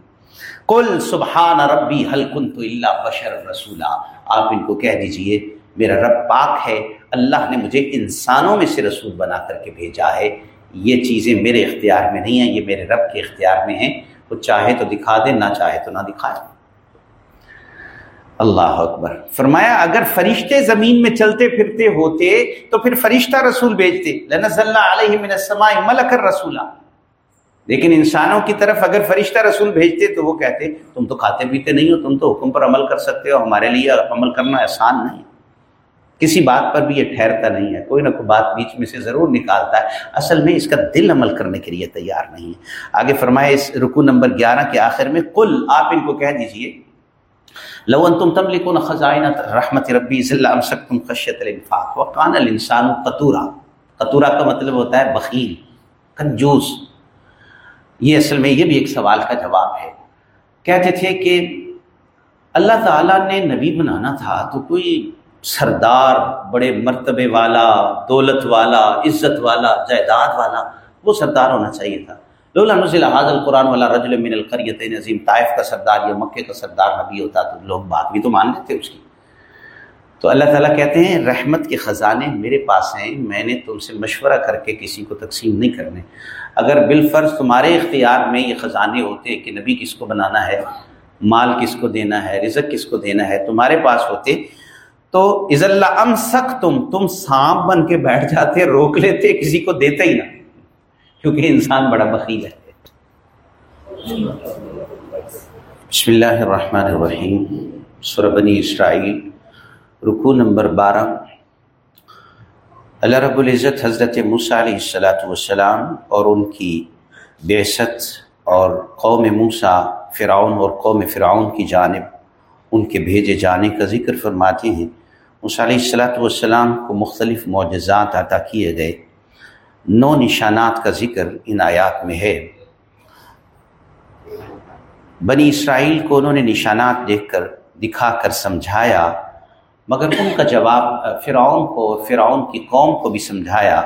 کل سبحان ربی حلکن تو اللہ بشر رسولہ آپ ان کو کہہ دیجیے میرا رب پاک ہے، اللہ نے مجھے انسانوں میں سے رسول بنا کر کے بھیجا ہے۔ یہ چیزیں میرے اختیار میں نہیں ہیں، یہ میرے رب کے اختیار میں ہیں۔ وہ چاہے تو دکھا دے، نہ چاہے تو نہ دکھائے۔ اللہ اکبر۔ فرمایا، اگر فرشتے زمین میں چلتے پھرتے ہوتے تو پھر فرشتہ رسول بھیجتے۔ علیہ من السماء ملکر رسولہ لیکن انسانوں کی طرف اگر فرشتہ رسول بھیجتے تو وہ کہتے، تم تو کھاتے پیتے نہیں ہو، تم تو حکم پر عمل کر سکتے ہو، ہمارے لیے عمل کرنا آسان نہیں۔ کسی بات پر بھی یہ ٹھہرتا نہیں ہے، کوئی نہ کوئی بات بیچ میں سے ضرور نکالتا ہے۔ اصل میں اس کا دل عمل کرنے کے لیے تیار نہیں ہے۔ آگے فرمائے اس رکو نمبر گیارہ کے آخر میں کل آپ ان کو کہہ دیجیے، لو ان تم تم لکھو خزائن رحمت ربی ضلع خشیت الفاق وقان الانسان قطورہ قطورہ کا مطلب ہوتا ہے بخیل، کنجوس۔ یہ اصل میں یہ بھی ایک سوال کا جواب ہے۔ کہتے تھے کہ اللہ تعالیٰ نے نبی بنانا تھا تو کوئی سردار، بڑے مرتبے والا، دولت والا، عزت والا، جائیداد والا، وہ سردار ہونا چاہیے تھا۔ لولا نزل حاض القرآن والا رجل من القریت نظیم طائف کا سردار یا مکے کا سردار نبی ہوتا تو لوگ بات بھی تو مان لیتے اس کی۔ تو اللہ تعالیٰ کہتے ہیں، رحمت کے خزانے میرے پاس ہیں، میں نے تم سے مشورہ کر کے کسی کو تقسیم نہیں کرنے۔ اگر بالفرض تمہارے اختیار میں یہ خزانے ہوتے کہ نبی کس کو بنانا ہے، مال کس کو دینا ہے، رزق کس کو دینا ہے، تمہارے پاس ہوتے تو از اللہ ام سک تم تم سانپ بن کے بیٹھ جاتے، روک لیتے، کسی کو دیتے ہی نہ۔ کیونکہ انسان بڑا بخیل ہے۔ بسم اللہ الرحمن الرحیم۔ سورہ بنی اسرائیل رکو نمبر بارہ۔ اللہ رب العزت حضرت موسیٰ علیہ السلاۃ والسلام اور ان کی بیست اور قوم موسیٰ، فرعون اور قوم فرعون کی جانب ان کے بھیجے جانے کا ذکر فرماتے ہیں۔ اس علیہ السلاۃ والسلام کو مختلف معجزات عطا کیے گئے۔ نو نشانات کا ذکر ان آیات میں ہے۔ بنی اسرائیل کو انہوں نے نشانات دیکھ کر، دکھا کر سمجھایا، مگر ان کا جواب، فرعون کو، فرعون کی قوم کو بھی سمجھایا۔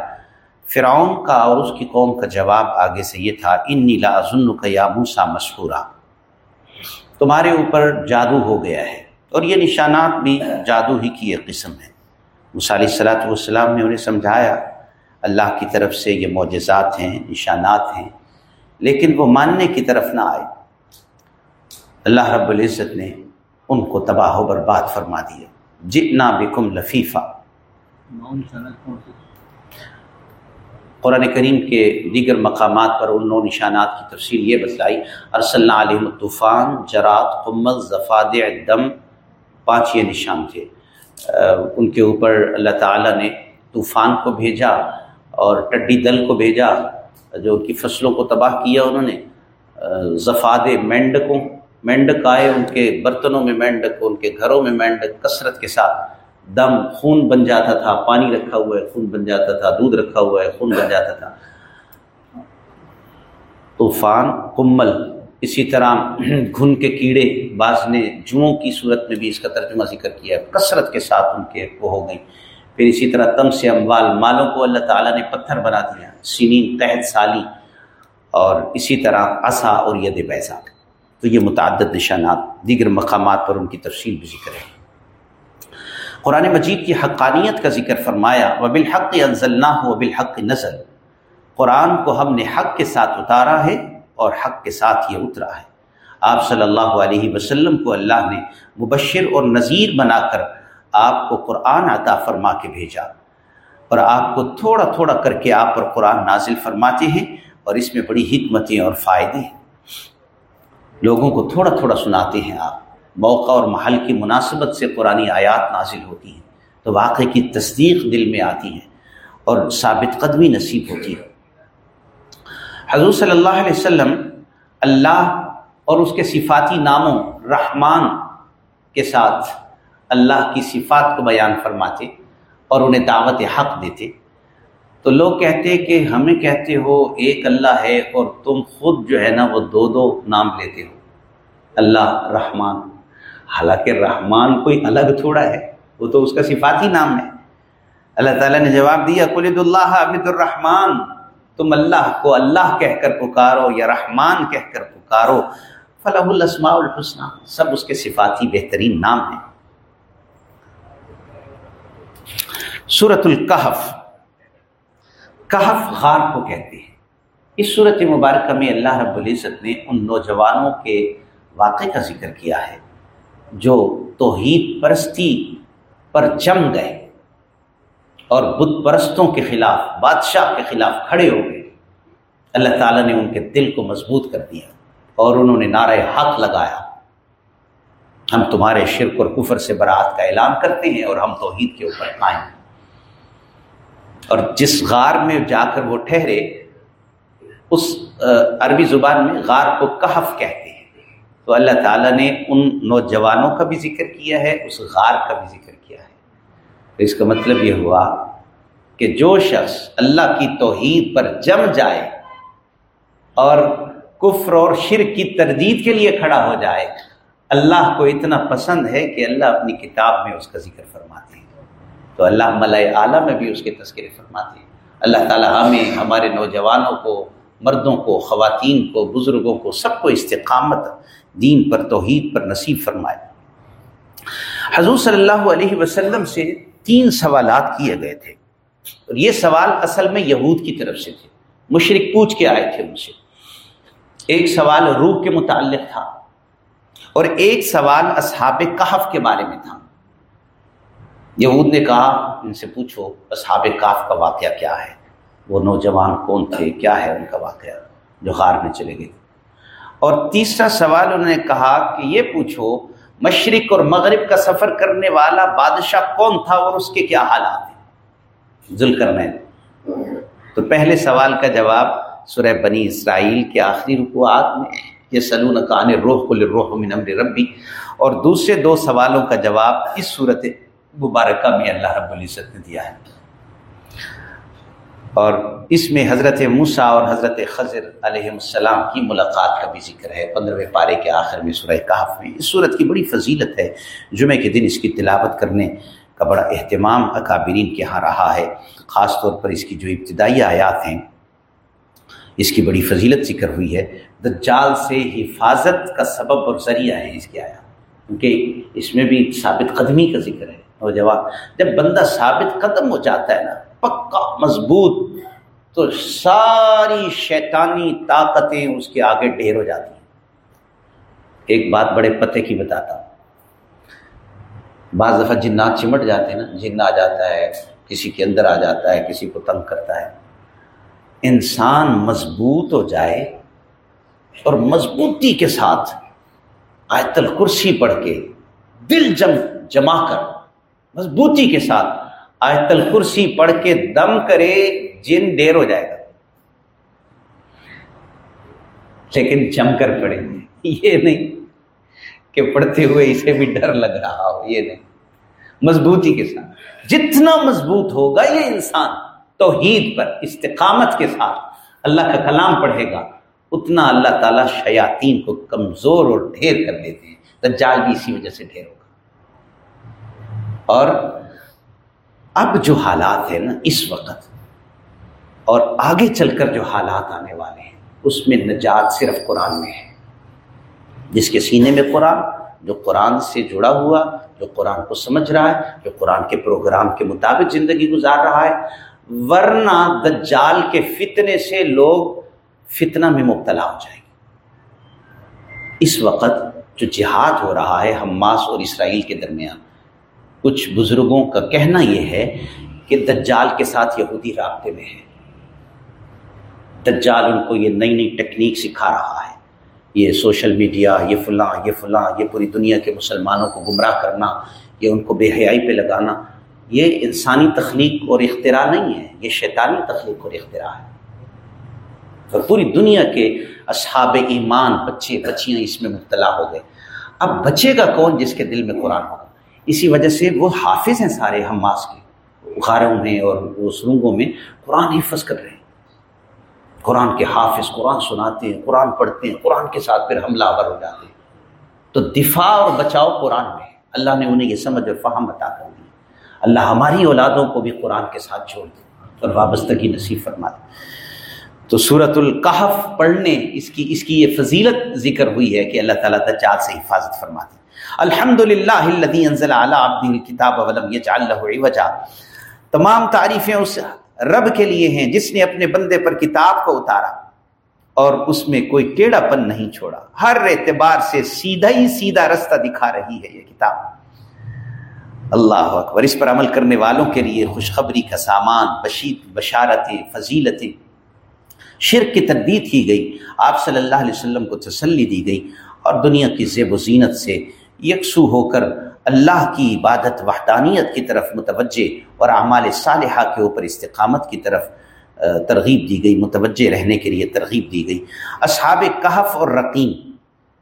فرعون کا اور اس کی قوم کا جواب آگے سے یہ تھا ان نیلا ظن کا یا موسا مشہورہ تمہارے اوپر جادو ہو گیا ہے۔ اور یہ نشانات بھی جادو ہی کی ایک قسم ہے علیہ صلاحت والسلام نے انہیں سمجھایا، اللہ کی طرف سے یہ معجزات ہیں، نشانات ہیں، لیکن وہ ماننے کی طرف نہ آئے۔ اللہ رب العزت نے ان کو تباہ و برباد فرما دیا۔ جتنا بکم لفیفہ۔ قرآن کریم کے دیگر مقامات پر ان نو نشانات کی تفصیل یہ بتلائی ارسل علیہ طوفان جرات، قمل زفاد دم پانچ یہ نشان تھے۔ ان کے اوپر اللہ تعالیٰ نے طوفان کو بھیجا اور ٹڈی دل کو بھیجا، جو ان کی فصلوں کو تباہ کیا انہوں نے۔ زفاد مینڈکوں، مینڈک آئے ان کے برتنوں میں مینڈک، ان کے گھروں میں مینڈک، کثرت کے ساتھ۔ دم خون بن جاتا تھا، پانی رکھا ہوا ہے، خون بن جاتا تھا، دودھ رکھا ہوا ہے، خون بن جاتا تھا۔ طوفان کمل اسی طرح گھن کے کیڑے بعض نے جوؤں کی صورت میں بھی اس کا ترجمہ ذکر کیا کثرت کے ساتھ ان کے وہ ہو گئی۔ پھر اسی طرح تم سے اموال، مالوں کو اللہ تعالیٰ نے پتھر بنا دیا سینین قحط، سالی اور اسی طرح عصا اور ید بیزا تو یہ متعدد نشانات، دیگر مقامات پر ان کی تفصیل بھی ذکر ہے۔ قرآن مجید کی حقانیت کا ذکر فرمایا و بالحق انزلنا ہو بالحق نزل۔ قرآن کو ہم نے حق کے ساتھ اتارا ہے اور حق کے ساتھ یہ اترا ہے۔ آپ صلی اللہ علیہ وسلم کو اللہ نے مبشر اور نذیر بنا کر آپ کو قرآن عطا فرما کے بھیجا۔ اور آپ کو تھوڑا تھوڑا کر کے آپ پر قرآن نازل فرماتے ہیں اور اس میں بڑی حکمتیں اور فائدے ہیں۔ لوگوں کو تھوڑا تھوڑا سناتے ہیں آپ۔ موقع اور محل کی مناسبت سے قرآن آیات نازل ہوتی ہیں۔ تو واقعی کی تصدیق دل میں آتی ہے اور ثابت قدمی نصیب ہوتی ہے۔ حضور صلی اللہ علیہ وسلم اللہ اور اس کے صفاتی ناموں رحمان کے ساتھ اللہ کی صفات کو بیان فرماتے اور انہیں دعوت حق دیتے۔ تو لوگ کہتے کہ ہمیں کہتے ہو ایک اللہ ہے اور تم خود جو ہے نا وہ دو دو نام لیتے ہو۔ اللہ، رحمان۔ حالانکہ رحمان کوئی الگ تھوڑا ہے، وہ تو اس کا صفاتی نام ہے۔ اللہ تعالیٰ نے جواب دیا کلید اللہ عبد الرحمان تم اللہ کو اللہ کہہ کر پکارو یا رحمان کہہ کر پکارو فلاح الاسماء الحسنہ سب اس کے صفاتی بہترین نام ہیں۔ صورت القحف کہف غار کو کہتے ہیں۔ اس صورت مبارکہ میں اللہ رب العزت نے ان نوجوانوں کے واقع کا ذکر کیا ہے، جو توحید پرستی پر جم گئے۔ اور بت پرستوں کے خلاف، بادشاہ کے خلاف کھڑے ہو گئے۔ اللہ تعالیٰ نے ان کے دل کو مضبوط کر دیا اور انہوں نے نعرہ حق لگایا۔ ہم تمہارے شرک اور کفر سے برات کا اعلان کرتے ہیں اور ہم توحید کے اوپر قائم اور جس غار میں جا کر وہ ٹھہرے، اس عربی زبان میں غار کو کہف کہتے ہیں۔ تو اللہ تعالیٰ نے ان نوجوانوں کا بھی ذکر کیا ہے، اس غار کا بھی ذکر تو اس کا مطلب یہ ہوا کہ جو شخص اللہ کی توحید پر جم جائے اور کفر اور شرک کی تردید کے لیے کھڑا ہو جائے، اللہ کو اتنا پسند ہے کہ اللہ اپنی کتاب میں اس کا ذکر فرماتے ہیں۔ تو اللہ ملائے اعلیٰ میں بھی اس کے تذکرے فرماتے ہیں۔ اللہ تعالیٰ ہمیں، ہمارے نوجوانوں کو، مردوں کو، خواتین کو، بزرگوں کو، سب کو استقامت دین پر، توحید پر نصیب فرمائے۔ حضور صلی اللہ علیہ وسلم سے تین سوالات کیے گئے تھے۔ اور یہ سوال اصل میں یہود کی طرف سے تھے۔ مشرق پوچھ کے آئے تھے ان سے۔ ایک سوال روح کے متعلق تھا اور ایک سوال اصحاب کہف کے بارے میں تھا۔ یہود نے کہا، ان سے پوچھو، اصحاب کاف کا واقعہ کیا ہے؟ وہ نوجوان کون تھے؟ کیا ہے ان کا واقعہ جو غار میں چلے گئے؟ اور تیسرا سوال انہوں نے کہا کہ یہ پوچھو مشرق اور مغرب کا سفر کرنے والا بادشاہ کون تھا اور اس کے کیا حالات ہیں؟ ذل تو پہلے سوال کا جواب سورہ بنی اسرائیل کے آخری رکوعات میں یہ سلون کان روح کل روح من امر ربی۔ اور دوسرے دو سوالوں کا جواب اس صورت مبارکہ میں اللہ رب العزت نے دیا ہے۔ اور اس میں حضرت موسا اور حضرت خضر علیہ السلام کی ملاقات کا بھی ذکر ہے۔ پندرہویں پارے کے آخر میں سورہ کہف میں اس صورت کی بڑی فضیلت ہے۔ جمعہ کے دن اس کی تلاوت کرنے کا بڑا اہتمام اکابرین کے ہاں رہا ہے۔ خاص طور پر اس کی جو ابتدائی آیات ہیں، اس کی بڑی فضیلت ذکر ہوئی ہے۔ دجال سے حفاظت کا سبب اور ذریعہ ہے اس کی آیات۔ کیونکہ اس میں بھی ثابت قدمی کا ذکر ہے۔ نوجوان جب بندہ ثابت قدم ہو جاتا ہے نا پکا، مضبوط، تو ساری شیطانی طاقتیں اس کے آگے ڈھیر ہو جاتی ہیں۔ ایک بات بڑے پتے کی بتاتا ہوں۔ بعض دفعہ جنات چمٹ جاتے ہیں نا، جن آ جاتا ہے، کسی کے اندر آ جاتا ہے، کسی کو تنگ کرتا ہے۔ انسان مضبوط ہو جائے اور مضبوطی کے ساتھ آیت الکرسی پڑھ کے دل جم جما کر، مضبوطی کے ساتھ آیت الکرسی پڑھ کے دم کرے، جن دیر ہو جائے گا۔ لیکن جم کر پڑے یہ نہیں کہ پڑھتے ہوئے اسے بھی ڈر لگ رہا ہو، یہ نہیں۔ مضبوطی کے ساتھ۔ جتنا مضبوط ہوگا یہ انسان توحید پر، استقامت کے ساتھ اللہ کا کلام پڑھے گا، اتنا اللہ تعالیٰ شیاطین کو کمزور اور ڈھیر کر دیتے ہیں۔ دجال بھی اسی وجہ سے ڈھیر ہوگا۔ اور اب جو حالات ہیں نا، اس وقت اور آگے چل کر جو حالات آنے والے ہیں، اس میں نجات صرف قرآن میں ہے۔ جس کے سینے میں قرآن، جو قرآن سے جڑا ہوا، جو قرآن کو سمجھ رہا ہے، جو قرآن کے پروگرام کے مطابق زندگی گزار رہا ہے، ورنہ دجال کے فتنے سے لوگ فتنہ میں مبتلا ہو جائیں گے۔ اس وقت جو جہاد ہو رہا ہے، حماس اور اسرائیل کے درمیان کچھ بزرگوں کا کہنا یہ ہے کہ دجال کے ساتھ یہودی رابطے میں ہے دجال ان کو یہ نئی نئی ٹیکنیک سکھا رہا ہے۔ یہ سوشل میڈیا، یہ فلاں یہ فلاں، یہ پوری دنیا کے مسلمانوں کو گمراہ کرنا، یہ ان کو بے حیائی پہ لگانا، یہ انسانی تخلیق اور اختراع نہیں ہے، یہ شیطانی تخلیق اور اختراع ہے۔ اور پوری دنیا کے اصحاب ایمان بچے بچیاں اس میں مبتلا ہو گئے۔ اب بچے گا کون جس کے دل میں قرآن ہوگا اسی وجہ سے وہ حافظ ہیں سارے حماس کے غاروں میں اور وہ سرنگوں میں قرآن حفظ کر رہے ہیں۔ قرآن کے حافظ قرآن سناتے ہیں، قرآن پڑھتے ہیں، قرآن کے ساتھ پھر حملہ آور ہو جاتے ہیں۔ تو دفاع اور بچاؤ قرآن میں اللہ نے انہیں یہ سمجھ اور فہم عطا کر دی۔ اللہ ہماری اولادوں کو بھی قرآن کے ساتھ چھوڑ دے اور وابستگی نصیب فرما دے۔ تو صورت القحف پڑھنے اس کی اس کی یہ فضیلت ذکر ہوئی ہے کہ اللہ تعالیٰ دجال سے حفاظت فرما دے۔ الحمد للہ انزل علی کتاب ولم یجعل له عوجا۔ تمام تعریفیں اس رب کے لیے ہیں، جس نے اپنے بندے پر کتاب کو اتارا اور اس میں کوئی ٹیڑھا پن نہیں چھوڑا۔ ہر اعتبار سے سیدھا ہی سیدھا رستہ دکھا رہی ہے یہ کتاب۔ اللہ اکبر۔ اس پر عمل کرنے والوں کے لیے خوشخبری کا سامان بشید بشارتیں فضیلتیں شرک کی تردید کی گئی۔ آپ صلی اللہ علیہ وسلم کو تسلی دی گئی اور دنیا کی زیب و زینت سے یکسو ہو کر اللہ کی عبادت وحدانیت کی طرف متوجہ اور اعمال صالحہ کے اوپر استقامت کی طرف ترغیب دی گئی، متوجہ رہنے کے لیے ترغیب دی گئی۔ اصحاب کہف اور رقیم،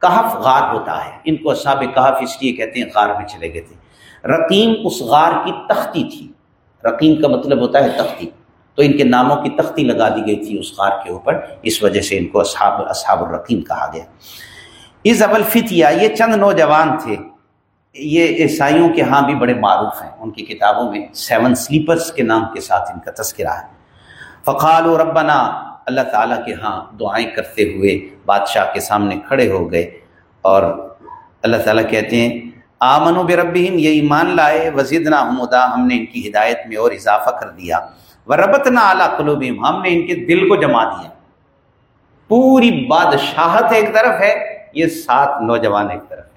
کہف غار ہوتا ہے۔ ان کو اصحاب کہف اس لیے کہتے ہیں، غار میں چلے گئے تھے۔ رقیم اس غار کی تختی تھی۔ رقیم کا مطلب ہوتا ہے تختی۔ تو ان کے ناموں کی تختی لگا دی گئی تھی اس غار کے اوپر۔ اس وجہ سے ان کو اصحاب اصحاب الرقیم کہا گیا۔ اس ابل فتیا یہ چند نوجوان تھے۔ یہ عیسائیوں کے ہاں بھی بڑے معروف ہیں۔ ان کی کتابوں میں سیون سلیپرز کے نام کے ساتھ ان کا تذکرہ ہے۔ فقال و ربنا، اللہ تعالیٰ کے ہاں دعائیں کرتے ہوئے بادشاہ کے سامنے کھڑے ہو گئے اور اللہ تعالیٰ کہتے ہیں آمن و بربہم، یہ ایمان لائے وزید نا ہم نے ان کی ہدایت میں اور اضافہ کر دیا۔ و ربت نہ اعلیٰ قلوبیم ہم نے ان کے دل کو جما دیا۔ پوری بادشاہت ایک طرف ہے یہ سات نوجوان ایک طرف ہے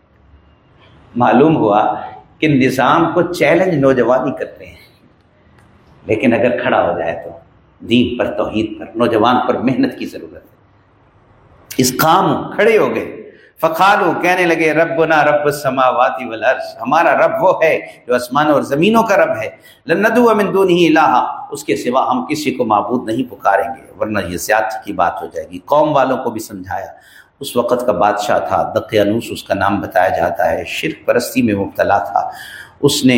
معلوم ہوا کہ نظام کو چیلنج نوجوان ہی کرتے ہیں۔ لیکن اگر کھڑا ہو جائے تو دین پر، توحید پر، نوجوان پر محنت کی ضرورت ہے۔ اس کام کھڑے ہو گئے۔ فخالو کہنے لگے رب نا رب السماوات والارض، ہمارا رب وہ ہے جو آسمان اور زمینوں کا رب ہے۔ لندو من دونه الہ اس کے سوا ہم کسی کو معبود نہیں پکاریں گے، ورنہ یہ زیادتی کی بات ہو جائے گی۔ قوم والوں کو بھی سمجھایا۔ اس وقت کا بادشاہ تھا دقیانوس اس کا نام بتایا جاتا ہے، شرک پرستی میں مبتلا تھا۔ اس نے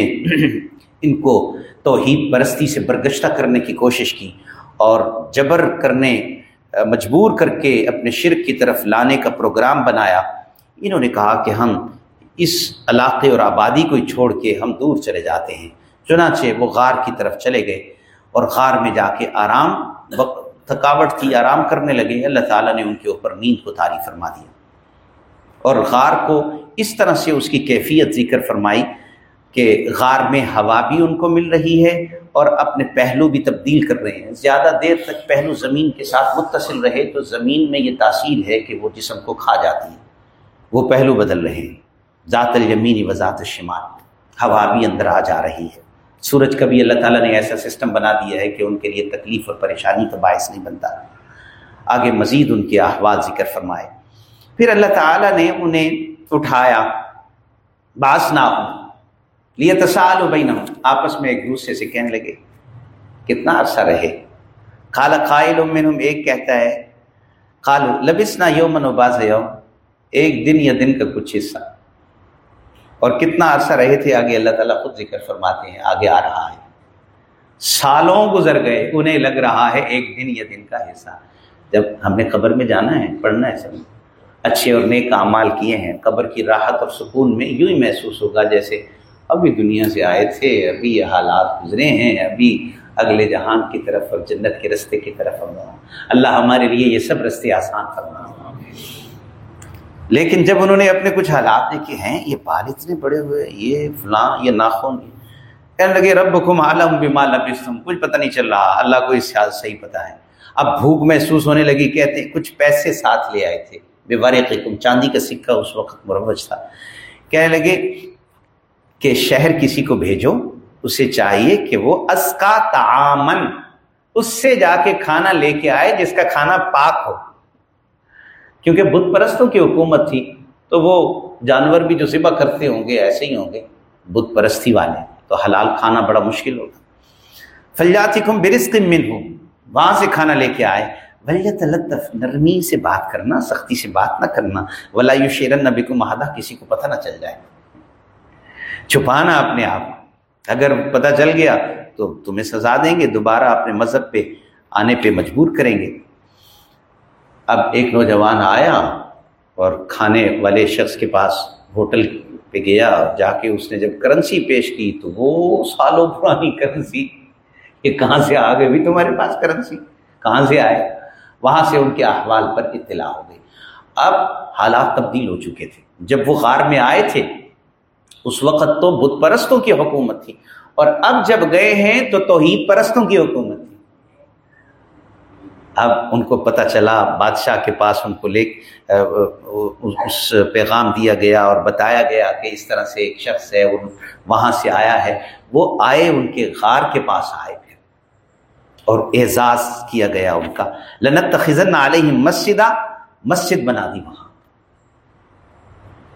ان کو توحید پرستی سے برگشتہ کرنے کی کوشش کی اور جبر کرنے، مجبور کر کے اپنے شرک کی طرف لانے کا پروگرام بنایا۔ انہوں نے کہا کہ ہم اس علاقے اور آبادی کو چھوڑ کے ہم دور چلے جاتے ہیں۔ چنانچہ وہ غار کی طرف چلے گئے اور غار میں جا کے آرام تھکاوٹ تھی آرام کرنے لگے، اللہ تعالیٰ نے ان کے اوپر نیند کو تاری فرما دیا۔ اور غار کو اس طرح سے اس کی کیفیت ذکر فرمائی کہ غار میں ہوا بھی ان کو مل رہی ہے اور اپنے پہلو بھی تبدیل کر رہے ہیں۔ زیادہ دیر تک پہلو زمین کے ساتھ متصل رہے تو زمین میں یہ تاثیر ہے کہ وہ جسم کو کھا جاتی ہے۔ وہ پہلو بدل رہے ہیں۔ ذات الیمینی و ذات الشمال، ہوا بھی اندر آ جا رہی ہے۔ سورج کا بھی اللہ تعالیٰ نے ایسا سسٹم بنا دیا ہے کہ ان کے لیے تکلیف اور پریشانی کا باعث نہیں بنتا۔ آگے مزید ان کے احوال ذکر فرمائے۔ پھر اللہ تعالیٰ نے انہیں اٹھایا، باس نہ ہوں۔ لیے تصال و بین آپس میں ایک دوسرے سے کہنے لگے، کتنا عرصہ رہے؟ خالا قائل منہم، ایک کہتا ہے خالو لبسنا یومن و باز یوم۔ ایک دن یا دن کا کچھ حصہ۔ اور کتنا عرصہ رہے تھے آگے اللہ تعالیٰ خود ذکر فرماتے ہیں، آگے آ رہا ہے۔ سالوں گزر گئے، انہیں لگ رہا ہے ایک دن یا دن کا حصہ۔ جب ہم نے قبر میں جانا ہے، پڑھنا ہے سب۔ اچھے اور نیک اعمال کیے ہیں۔ قبر کی راحت اور سکون میں یوں ہی محسوس ہوگا جیسے ابھی دنیا سے آئے تھے، ابھی یہ حالات گزرے ہیں، ابھی اگلے جہان کی طرف اور جنت کے رستے کی طرف اللہ ہمارے لیے یہ سب رستے آسان فرما لیکن جب انہوں نے اپنے کچھ حالات دیکھے ہیں، یہ بال اتنے بڑے ہوئے یہ فلاں، یہ ناخون کہنے لگے رب کم عالم بھی کچھ پتہ نہیں چل رہا، اللہ کو اس سے صحیح پتہ ہے۔ اب بھوک محسوس ہونے لگی، کہتے ہیں، کچھ پیسے ساتھ لے آئے تھے۔ بے بارے چاندی کا سکہ اس وقت مروج تھا۔ کہنے لگے کہ شہر کسی کو بھیجو، اسے چاہیے کہ وہ اسکا تعامن اس سے جا کے کھانا لے کے آئے، جس کا کھانا پاک ہو۔ کیونکہ بت پرستوں کی حکومت تھی، تو وہ جانور بھی جو ذبح کرتے ہوں گے، ایسے ہی ہوں گے، بت پرستی والے۔ تو حلال کھانا بڑا مشکل ہوگا۔ فلجاتی کم برسک من ہو وہاں سے کھانا لے کے آئے۔ ولیت لطف نرمی سے بات کرنا، سختی سے بات نہ کرنا۔ ولا یو شیرن نبی کو مہادہ کسی کو پتہ نہ چل جائے۔ چھپانا اپنے آپ۔ اگر پتہ چل گیا تو تمہیں سزا دیں گے، دوبارہ اپنے مذہب پہ، آنے پہ مجبور کریں گے۔ اب ایک نوجوان آیا اور کھانے والے شخص کے پاس ہوٹل پہ گیا جا کے اس نے جب کرنسی پیش کی تو وہ سالوں پرانی کرنسی کہ کہاں سے آ گئے بھی تمہارے پاس کرنسی؟ کہاں سے آئے؟ وہاں سے ان کے احوال پر اطلاع ہو گئی۔ اب حالات تبدیل ہو چکے تھے۔ جب وہ غار میں آئے تھے، اس وقت تو بت پرستوں کی حکومت تھی۔ اور اب جب گئے ہیں تو توحید پرستوں کی حکومت اب ان کو پتہ چلا، بادشاہ کے پاس ان کو لے اس پیغام دیا گیا اور بتایا گیا کہ اس طرح سے ایک شخص ہے وہاں سے آیا ہے۔ وہ آئے، ان کے غار کے پاس آئے پھر۔ اور اعزاز کیا گیا ان کا۔ لنت خزن علیہ مسجدہ مسجد بنا دی وہاں۔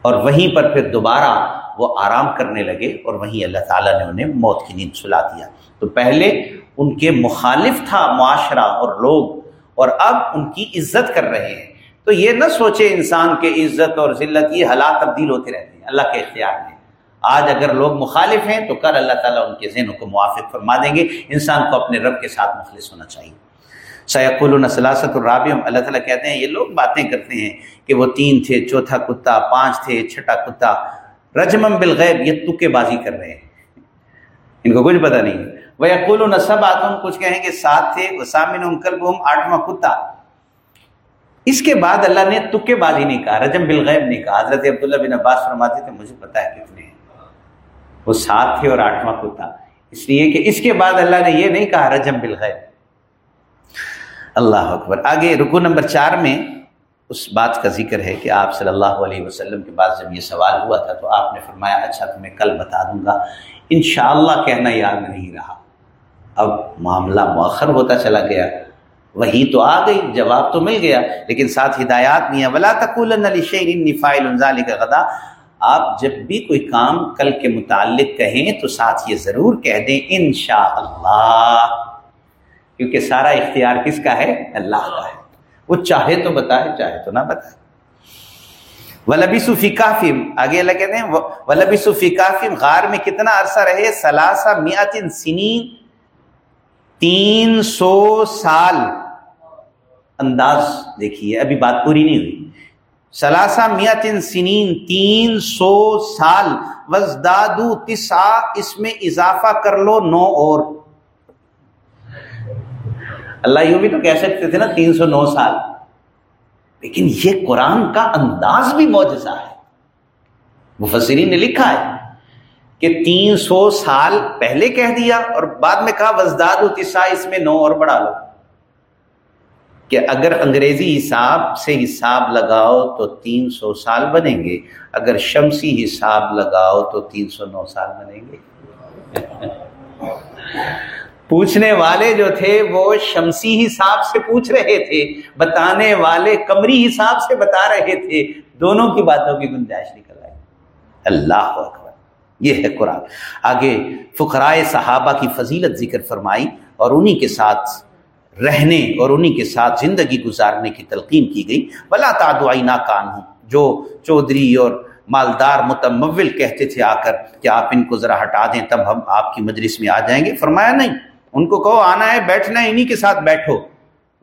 اور وہیں پر پھر دوبارہ وہ آرام کرنے لگے اور وہیں اللہ تعالیٰ نے انہیں موت کی نیند سلا دیا۔ تو پہلے ان کے مخالف تھا معاشرہ اور لوگ۔ اور اب ان کی عزت کر رہے ہیں۔ تو یہ نہ سوچے انسان کے عزت اور ذلت، یہ حالات تبدیل ہوتے رہتے ہیں۔ اللہ کے اختیار میں۔ آج اگر لوگ مخالف ہیں تو کل اللہ تعالیٰ ان کے ذہنوں کو موافق فرما دیں گے۔ انسان کو اپنے رب کے ساتھ مخلص ہونا چاہیے۔ سیق النسلاست الرابع اللہ تعالیٰ کہتے ہیں، یہ لوگ باتیں کرتے ہیں کہ وہ تین تھے، چوتھا کتا، پانچ تھے، چھٹا کتا۔ رجمم بالغیب، یہ تکے بازی کر رہے ہیں۔ ان کو کچھ پتہ نہیں وہ یقول نصب آتم کچھ کہیں کہ سات تھے وہ سامن انکل آٹھواں کتا۔ اس کے بعد اللہ نے تکے بازی نہیں کہا، رجم بالغیب نہیں کہا۔ حضرت عبداللہ بن عباس فرماتے تھے، مجھے پتا ہے کتنے ہیں وہ سات تھے اور آٹھواں کتا۔ اس لیے کہ اس کے بعد اللہ نے یہ نہیں کہا، رجم بالغیب۔ اللہ اکبر۔ آگے رکو نمبر چار میں اس بات کا ذکر ہے کہ آپ صلی اللہ علیہ وسلم کے بعد جب یہ سوال ہوا تھا تو آپ نے فرمایا اچھا تو میں کل بتا دوں گا۔ انشاءاللہ کہنا یاد نہیں رہا۔ اب معاملہ مؤخر ہوتا چلا گیا۔ وہی تو آ گئی، جواب تو مل گیا، لیکن ساتھ ہدایات نہیں ہے ولا تقول کا غدا۔ آپ جب بھی کوئی کام کل کے متعلق کہیں تو ساتھ یہ ضرور کہہ دیں، انشاءاللہ۔ کیونکہ سارا اختیار کس کا ہے؟ اللہ کا ہے۔ وہ چاہے تو بتائے، چاہے تو نہ بتائے۔ ولبی صوفی کافم آگے اللہ کہتے ہیں ولبی صوفی کافم غار میں کتنا عرصہ رہے؟ سلاسا میاتن سنین تین سو سال انداز دیکھیے، ابھی بات پوری نہیں ہوئی۔ سلاسا میاتن سنین، تین سو سال، وزدادو تسا اس میں اضافہ کر لو نو اور۔ اللہ یوں بھی تو کہہ سکتے تھے نا تین سو نو سال۔ لیکن یہ قرآن کا انداز بھی معجزہ ہے۔ مفسرین نے لکھا ہے۔ کہ تین سو سال پہلے کہہ دیا اور بعد میں کہا، وزداد التسا اس میں نو اور بڑھا لو۔ کہ اگر انگریزی حساب سے حساب لگاؤ تو تین سو سال بنیں گے، اگر شمسی حساب لگاؤ تو تین سو نو سال بنیں گے۔ پوچھنے والے جو تھے، وہ شمسی حساب سے پوچھ رہے تھے، بتانے والے کمری حساب سے بتا رہے تھے۔ دونوں کی باتوں کی گنجائش نکل آئی۔ اللہ اکبر۔ یہ ہے قرآن۔ آگے فقرائے صحابہ کی فضیلت ذکر فرمائی اور انہی کے ساتھ رہنے اور انہی کے ساتھ زندگی گزارنے کی تلقین کی گئی۔ بلا تعدعی ناکان ہوں جو چودھری اور مالدار متمول کہتے تھے آ کر کہ آپ ان کو ذرا ہٹا دیں، تب ہم آپ کی مجلس میں آ جائیں گے۔ فرمایا نہیں، ان کو کہو آنا ہے، بیٹھنا ہے، انہی کے ساتھ بیٹھو۔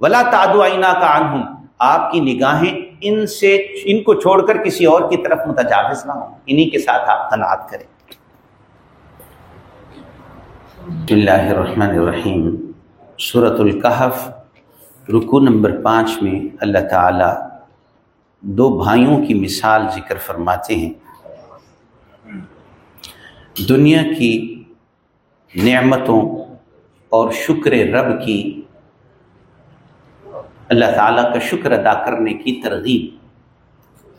ولا تادو آئینہ کا ہوں آپ کی نگاہیں ان سے، ان کو چھوڑ کر کسی اور کی طرف متجاوز نہ ہوں۔ انہی کے ساتھ آپ تنعت کریں۔ اللہ الرحمن الرحیم صورت القحف رکو نمبر پانچ میں اللہ تعالی دو بھائیوں کی مثال ذکر فرماتے ہیں۔ دنیا کی نعمتوں اور شکر رب کی اللہ تعالیٰ کا شکر ادا کرنے کی ترغیب۔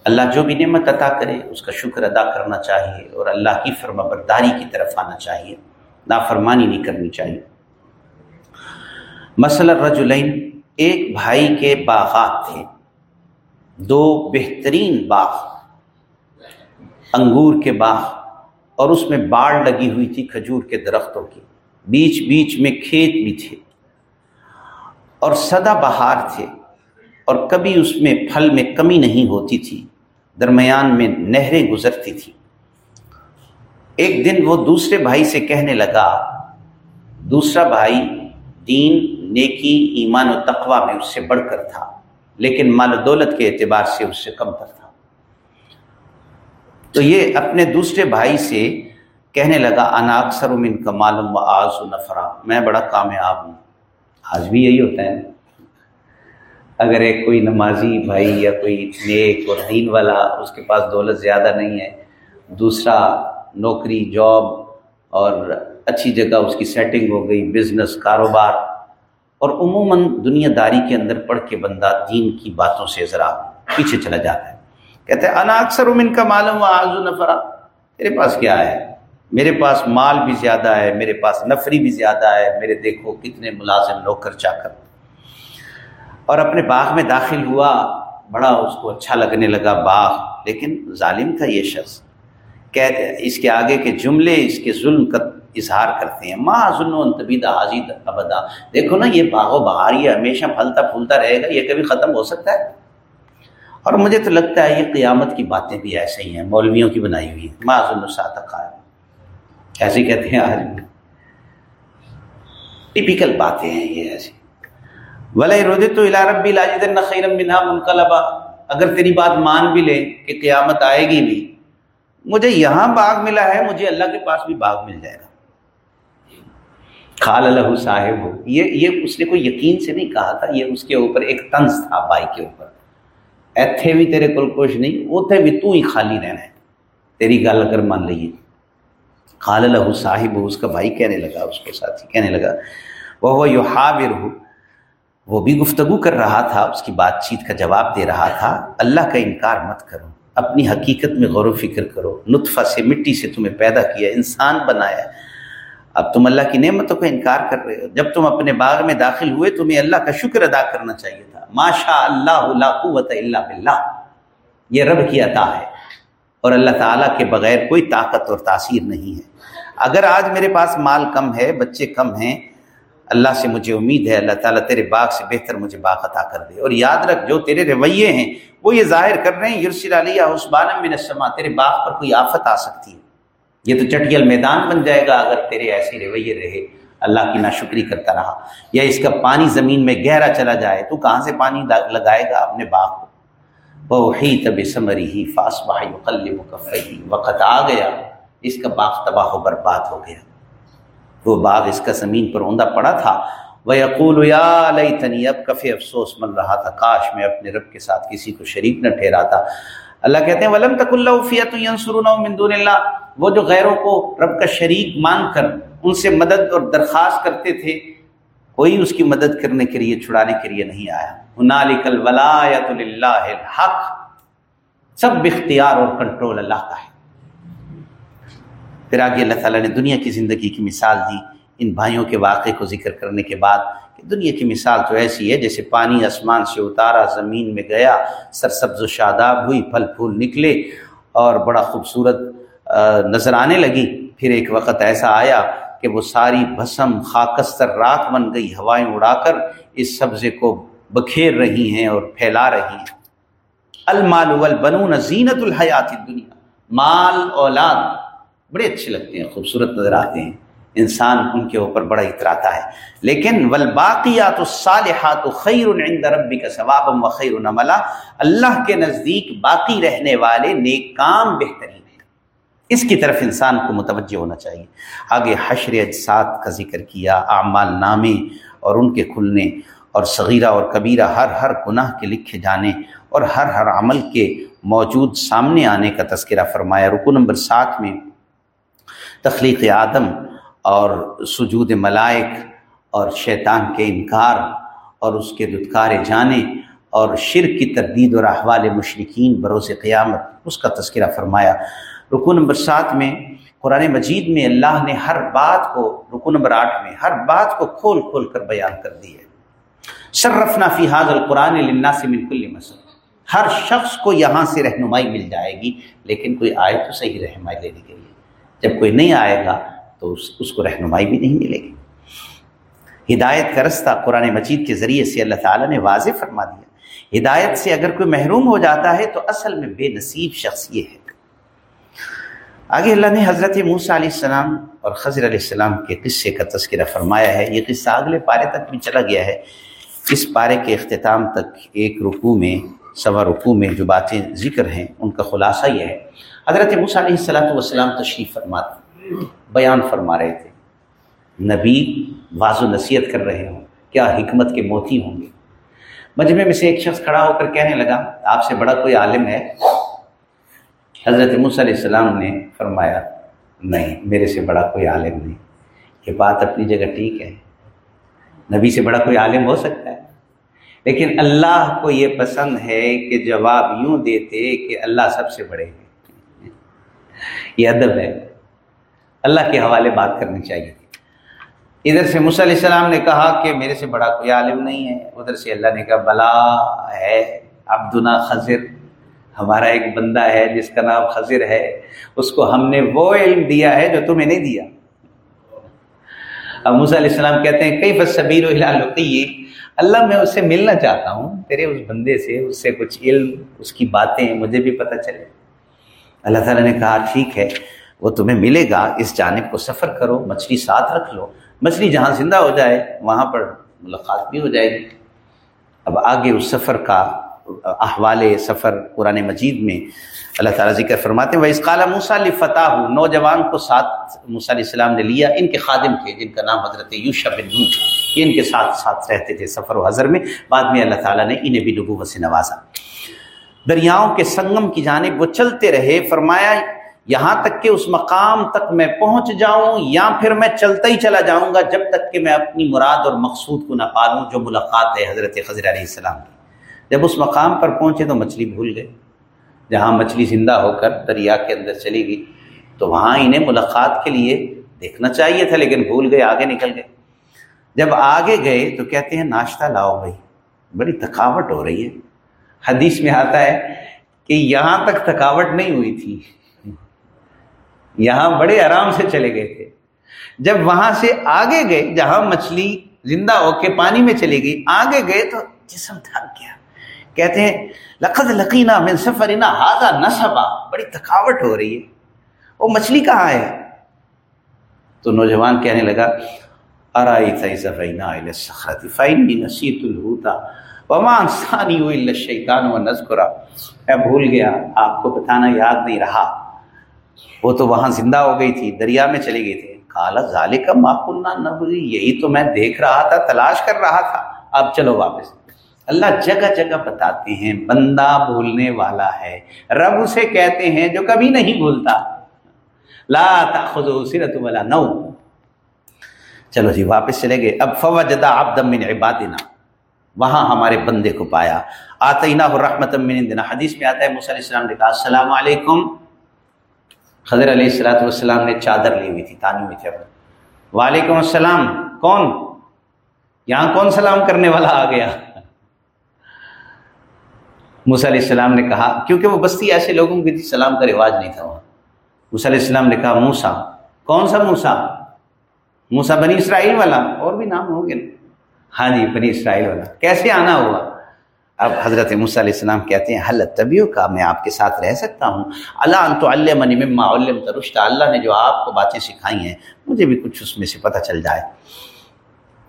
اللہ جو بھی نعمت عطا کرے، اس کا شکر ادا کرنا چاہیے اور اللہ کی فرما برداری کی طرف آنا چاہیے۔ نافرمانی نہیں کرنی چاہیے۔ مثلا رجلین، ایک بھائی کے باغات تھے۔ دو بہترین باغ، انگور کے باغ، اور اس میں باڑ لگی ہوئی تھی کھجور کے درختوں کی۔ بیچ بیچ میں کھیت بھی تھے۔ اور سدا بہار تھے۔ اور کبھی اس میں پھل میں کمی نہیں ہوتی تھی۔ درمیان میں نہریں گزرتی تھی ایک دن وہ دوسرے بھائی سے کہنے لگا، دوسرا بھائی دین، نیکی، ایمان و تقوی میں اس سے بڑھ کر تھا، لیکن مال و دولت کے اعتبار سے اس سے کم تر تھا. تو یہ اپنے دوسرے بھائی سے کہنے لگا، انا اکثر من کا معلوم و آز و نفرا، میں بڑا کامیاب ہوں۔ آج بھی یہی ہوتا ہے۔ اگر ایک کوئی نمازی بھائی یا کوئی نیک اور دین والا اس کے پاس دولت زیادہ نہیں ہے، دوسرا نوکری، جاب اور اچھی جگہ اس کی سیٹنگ ہو گئی بزنس کاروبار۔ اور عموماً دنیا داری کے اندر پڑھ کے بندہ دین کی باتوں سے ذرا پیچھے چلا جاتا ہے۔ کہتے ہیں، انا اکثر امن کا معلوم آز و نفرا۔ میرے پاس کیا ہے؟ میرے پاس مال بھی زیادہ ہے، میرے پاس نفری بھی زیادہ ہے، میرے دیکھو کتنے ملازم نوکر چا کر اور اپنے باغ میں داخل ہوا، بڑا اس کو اچھا لگنے لگا باغ، لیکن ظالم تھا یہ شخص۔ اس کے آگے کے جملے، اس کے ظلم کا اظہار کرتے ہیں۔ ماں ظلم و انتبیدہ حاضر ابدا۔ دیکھو نا، یہ باغ و بہار، یہ ہمیشہ پھلتا پھولتا رہے گا، یہ کبھی ختم ہو سکتا ہے؟ اور مجھے تو لگتا ہے، یہ قیامت کی باتیں بھی ایسے ہی ہیں، مولویوں کی بنائی ہوئی ہیں۔ ماں ظلم ساتھ ایسے کہتے ہیں آج۔ ٹپیکل باتیں ہیں یہ ایسی۔ ولی رودے تو رب بھی لاجد خیرم بنا منقلبا۔ اگر تیری بات مان بھی لے کہ قیامت آئے گی بھی مجھے یہاں باغ ملا ہے مجھے اللہ کے پاس بھی باغ مل جائے گا۔ خال اللہ صاحب ہو۔ یہ یہ اس نے کوئی یقین سے نہیں کہا تھا یہ اس کے اوپر ایک طنز تھا بائی کے اوپر۔ ایتھے بھی تیرے کول کچھ نہیں وہ بھی تو ہی خالی رہنا ہے۔ تیری گل اگر مان لیے خال اللہ صاحب ہو اس کا بھائی کہنے لگا اس کے ساتھی کہنے لگا وہ وہ یو ہو۔ وہ بھی گفتگو کر رہا تھا اس کی بات چیت کا جواب دے رہا تھا۔ اللہ کا انکار مت کرو۔ اپنی حقیقت میں غور و فکر کرو نطفہ سے، مٹی سے تمہیں پیدا کیا، انسان بنایا۔ اب تم اللہ کی نعمتوں کا انکار کر رہے ہو۔ جب تم اپنے باغ میں داخل ہوئے، تمہیں اللہ کا شکر ادا کرنا چاہیے تھا۔ ماشا اللہ لا قوت اللہ باللہ۔ یہ رب کی عطا ہے۔ اور اللہ تعالیٰ کے بغیر کوئی طاقت اور تاثیر نہیں ہے۔ اگر آج میرے پاس مال کم ہے، بچے کم ہیں اللہ سے مجھے امید ہے، اللہ تعالیٰ تیرے باغ سے بہتر مجھے باغ عطا کر دے۔ اور یاد رکھ، جو تیرے رویے ہیں، وہ یہ ظاہر کر رہے ہیں یورسل علیہ عثمان بن السما تیرے باغ پر کوئی آفت آ سکتی ہے۔ یہ تو چٹیل میدان بن جائے گا اگر تیرے ایسے رویے رہے۔ اللہ کی ناشکری کرتا رہا۔ یا اس کا پانی زمین میں گہرا چلا جائے، تو کہاں سے پانی لگائے گا اپنے باغ کو؟ وہ طب سمری ہی فاس باہی مقفی وقت آ گیا، اس کا باغ تباہ و برباد ہو گیا۔ وہ باغ اس کا زمین پر اوندا پڑا تھا۔ وہ یقول یا علیہ تنی اب کفی افسوس مل رہا تھا۔ کاش میں اپنے رب کے ساتھ کسی کو شریک نہ ٹھہراتا۔ اللہ کہتے ہیں، ولم تک اللہ فیت من دون اللہ وہ جو غیروں کو رب کا شریک مان کر ان سے مدد اور درخواست کرتے تھے، کوئی اس کی مدد کرنے کے لیے، چھڑانے کے لیے نہیں آیا۔ ہنالک الولایت للہ الحق۔ سب اختیار اور کنٹرول اللہ کا ہے۔ پھر آگے اللہ تعالیٰ نے دنیا کی زندگی کی مثال دی، ان بھائیوں کے واقعے کو ذکر کرنے کے بعد کہ دنیا کی مثال تو ایسی ہے جیسے پانی آسمان سے اتارا، زمین میں گیا، سرسبز و شاداب ہوئی، پھل پھول نکلے اور بڑا خوبصورت نظر آنے لگی۔ پھر ایک وقت ایسا آیا کہ وہ ساری بھسم، خاکستر راک بن گئی، ہوائیں اڑا کر اس سبزے کو بکھیر رہی ہیں اور پھیلا رہی ہیں۔ المال والبنون زینت الحیات دنیا مال، اولاد بڑے اچھے لگتے ہیں، خوبصورت نظر آتے ہیں۔ انسان ان کے اوپر بڑا اتراتا ہے۔ لیکن ولباقیات الصالحات خیر عند ربک ثوابا وخیر نملا اللہ کے نزدیک باقی رہنے والے نیک کام بہترین ہیں۔ اس کی طرف انسان کو متوجہ ہونا چاہیے۔ آگے حشر اجساد کا ذکر کیا، اعمال نامے اور ان کے کھلنے اور صغیرہ اور کبیرہ، ہر ہر گناہ کے لکھے جانے اور ہر ہر عمل کے موجود سامنے آنے کا تذکرہ فرمایا۔ رکو نمبر سات میں تخلیق آدم اور سجود ملائک اور شیطان کے انکار اور اس کے دتکار جانے اور شرک کی تردید اور احوال مشرقین بروز قیامت، اس کا تذکرہ فرمایا۔ رکو نمبر سات میں، قرآن مجید میں اللہ نے ہر بات کو رکو نمبر آٹھ میں ہر بات کو کھول کھول کر بیان کر دی ہے۔ شرفنا فی حاض القرآن سے بالکل مسئلہ ہر شخص کو یہاں سے رہنمائی مل جائے گی، لیکن کوئی آئے تو صحیح رہنمائی لینے کے لیے۔ جب کوئی نہیں آئے گا تو اس اس کو رہنمائی بھی نہیں ملے گی۔ ہدایت کا رستہ قرآن مجید کے ذریعے سے اللہ تعالیٰ نے واضح فرما دیا۔ ہدایت سے اگر کوئی محروم ہو جاتا ہے تو اصل میں بے نصیب شخص یہ ہے۔ آگے اللہ نے حضرت موسیٰ علیہ السلام اور خضر علیہ السلام کے قصے کا تذکرہ فرمایا ہے۔ یہ قصہ اگلے پارے تک بھی چلا گیا ہے۔ اس پارے کے اختتام تک ایک رکوع میں، سوا رکوع میں جو باتیں ذکر ہیں، ان کا خلاصہ یہ ہے۔ حضرت موسیٰ علیہ السلام والسلام تشریف فرماتے بیان فرما رہے تھے۔ نبی واض و نصیحت کر رہے ہوں، کیا حکمت کے موتی ہوں گے؟ مجمع میں سے ایک شخص کھڑا ہو کر کہنے لگا، آپ سے بڑا کوئی عالم ہے؟ حضرت موسیٰ علیہ السلام نے فرمایا، نہیں، میرے سے بڑا کوئی عالم نہیں۔ یہ بات اپنی جگہ ٹھیک ہے۔ نبی سے بڑا کوئی عالم ہو سکتا ہے۔ لیکن اللہ کو یہ پسند ہے کہ جواب یوں دیتے کہ اللہ سب سے بڑے ہیں۔ یہ ادب ہے۔ اللہ کے حوالے بات کرنی چاہیے۔ ادھر سے علیہ السلام نے کہا کہ میرے سے بڑا کوئی عالم نہیں ہے۔ ادھر سے اللہ نے کہا، بلا ہے، عبدنا خضر۔ ہمارا ایک بندہ ہے جس کا نام خضر ہے۔ اس کو ہم نے وہ علم دیا ہے جو تمہیں نہیں دیا۔ اب موسیٰ علیہ السلام کہتے ہیں کئی فصبیر و ہلالقی اللہ، میں اس سے ملنا چاہتا ہوں۔ تیرے اس بندے سے، اس سے کچھ علم، اس کی باتیں، مجھے بھی پتہ چلے۔ اللہ تعالیٰ نے کہا، ٹھیک ہے، وہ تمہیں ملے گا، اس جانب کو سفر کرو، مچھلی ساتھ رکھ لو، مچھلی جہاں زندہ ہو جائے، وہاں پر ملاقات بھی ہو جائے گی۔ اب آگے اس سفر کا احوال سفر قرآن مجید میں اللہ تعالیٰ ذکر فرماتے ہیں۔ وہ اس کالا موسیٰ فتح نوجوان کو ساتھ موسیٰ علیہ السلام نے لیا، ان کے خادم تھے، جن کا نام حضرت یوشا بن نون تھا۔ یہ ان کے ساتھ ساتھ رہتے تھے سفر و حضر میں۔ بعد میں اللہ تعالیٰ نے انہیں بھی نبوت سے نوازا۔ دریاؤں کے سنگم کی جانب وہ چلتے رہے، فرمایا، یہاں تک کہ اس مقام تک میں پہنچ جاؤں یا پھر میں چلتا ہی چلا جاؤں گا جب تک کہ میں اپنی مراد اور مقصود کو نہ پالوں جو ملاقات ہے حضرت خضر علیہ السلام کی۔ جب اس مقام پر پہنچے تو مچھلی بھول گئے۔ جہاں مچھلی زندہ ہو کر دریا کے اندر چلی گئی، تو وہاں انہیں ملاقات کے لیے دیکھنا چاہیے تھا، لیکن بھول گئے، آگے نکل گئے۔ جب آگے گئے تو کہتے ہیں، ناشتہ لاؤ بھائی، بڑی تھکاوٹ ہو رہی ہے۔ حدیث میں آتا ہے کہ یہاں تک تھکاوٹ نہیں ہوئی تھی۔ یہاں بڑے آرام سے چلے گئے تھے۔ جب وہاں سے آگے گئے، جہاں مچھلی زندہ ہو کے پانی میں چلی گئی، آگے گئے تو جسم تھک گیا۔ کہتے ہیں، لقد لقینا من سفرنا ہاضا نصبا بڑی تھکاوٹ ہو رہی ہے۔ وہ مچھلی کہاں ہے؟ تو نوجوان کہنے لگا ارائی تھا سفینا الصخرت ثانی و نذکرا میں بھول گیا، آپ کو بتانا یاد نہیں رہا۔ وہ تو وہاں زندہ ہو گئی تھی، دریا میں چلی گئی تھی کالا ذالک ما کننا نبغی، یہی تو میں دیکھ رہا تھا، تلاش کر رہا تھا۔ اب چلو واپس۔ اللہ جگہ جگہ بتاتے ہیں، بندہ بھولنے والا ہے۔ رب اسے کہتے ہیں جو کبھی نہیں بھولتا۔ لا تاخذو سرت ولا نو چلو جی واپس چلے گئے۔ اب فوجدا عبد من عبادنا۔ وہاں ہمارے بندے کو پایا۔ آتینا رحمت من حدیث میں آتا ہے، موسی علیہ السلام نے کہا، السلام علیکم. خضر علیہ السلاۃ والسلام نے چادر لی ہوئی تھی، تانی میں تھے۔ وعلیکم السلام، کون؟ یہاں کون سلام کرنے والا آ گیا؟ موسیٰ علیہ السلام نے کہا، کیونکہ وہ بستی ایسے لوگوں کی تھی، سلام کا رواج نہیں تھا وہاں. موسیٰ علیہ السلام نے کہا موسا کون سا موسا موسا بنی اسرائیل والا، اور بھی نام ہو گیا ہاں جی بنی اسرائیل والا۔ کیسے آنا ہوا؟ اب حضرت موسیٰ علیہ السلام کہتے ہیں، حل طبیعوں کا میں آپ کے ساتھ رہ سکتا ہوں۔ اللہ ان تو اللہ مما علم ترشتہ اللہ نے جو آپ کو باتیں سکھائی ہیں، مجھے بھی کچھ اس میں سے پتہ چل جائے۔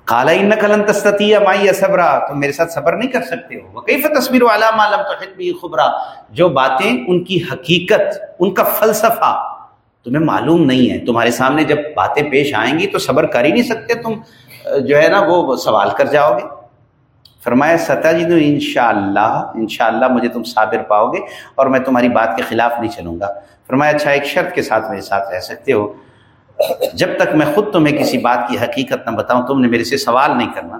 کالا ان کلن تستتی مائی صبرا۔ تم میرے ساتھ صبر نہیں کر سکتے ہو۔ وہ تصویر والا معلوم تو بھی خبرا۔ جو باتیں ان کی حقیقت، ان کا فلسفہ تمہیں معلوم نہیں ہے۔ تمہارے سامنے جب باتیں پیش آئیں گی تو صبر کر ہی نہیں سکتے تم۔ جو ہے نا وہ سوال کر جاؤ گے۔ فرمایا ستا جی تو ان شاء اللہ ان شاء اللہ مجھے تم صابر پاؤ گے اور میں تمہاری بات کے خلاف نہیں چلوں گا۔ فرمایا اچھا ایک شرط کے ساتھ میرے ساتھ رہ سکتے ہو۔ جب تک میں خود تمہیں کسی بات کی حقیقت نہ بتاؤں، تم نے میرے سے سوال نہیں کرنا۔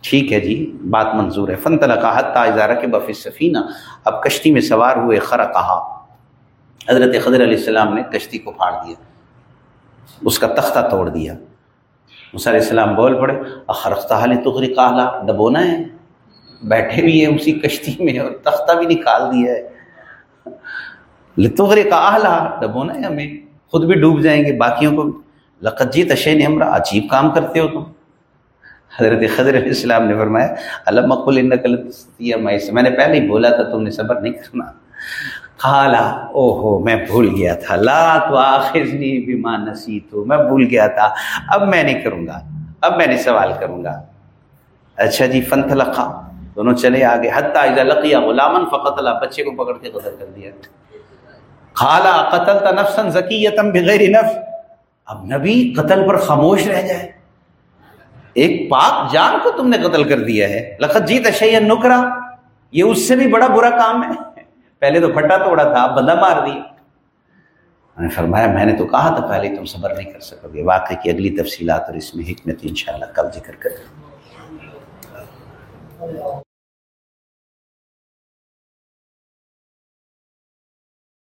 ٹھیک ہے جی بات منظور ہے۔ فن تلقا حتیٰ اظہارہ کے بف سفینہ اب کشتی میں سوار ہوئے خر کہا حضرت خضر علیہ السلام نے کشتی کو پھاڑ دیا۔ اس کا تختہ توڑ دیا۔ علیہ السلام بول پڑے اخرختہ تغری کالا دبونا ہے۔ بیٹھے بھی ہیں اسی کشتی میں اور تختہ بھی نکال دیا ہے۔ لتغری کا آلہ دبونا ہے ہمیں۔ خود بھی ڈوب جائیں گے باقیوں کو لقت جی تشین ہمرا عجیب کام کرتے ہو تم۔ حضرت خضر علیہ السلام نے فرمایا اللہ مقبول ان میں نے پہلے ہی بولا تھا تم نے صبر نہیں کرنا۔ خالا او ہو میں بھول گیا تھا۔ لا تو آخرنی بیما نسی تو میں بھول گیا تھا۔ اب میں نہیں کروں گا۔ اب میں نہیں سوال کروں گا۔ اچھا جی فن تلقا دونوں چلے آگے۔ حتیٰ اذا لقیا غلامن فقط اللہ بچے کو پکڑ کے قتل کر دیا۔ خالا قتل تا نفسن ذکیتم بغیر نفس۔ اب نبی قتل پر خاموش رہ جائے۔ ایک پاک جان کو تم نے قتل کر دیا ہے۔ لقت جیت اشیاء نکرا۔ یہ اس سے بھی بڑا برا کام ہے۔ پہلے تو پھٹا توڑا تھا بندہ مار دیا۔ میں نے فرمایا، میں نے تو کہا تھا پہلے تم صبر نہیں کر سکو گے۔ واقعی کی اگلی تفصیلات اور اس میں حکمت انشاءاللہ کل ذکر کریں۔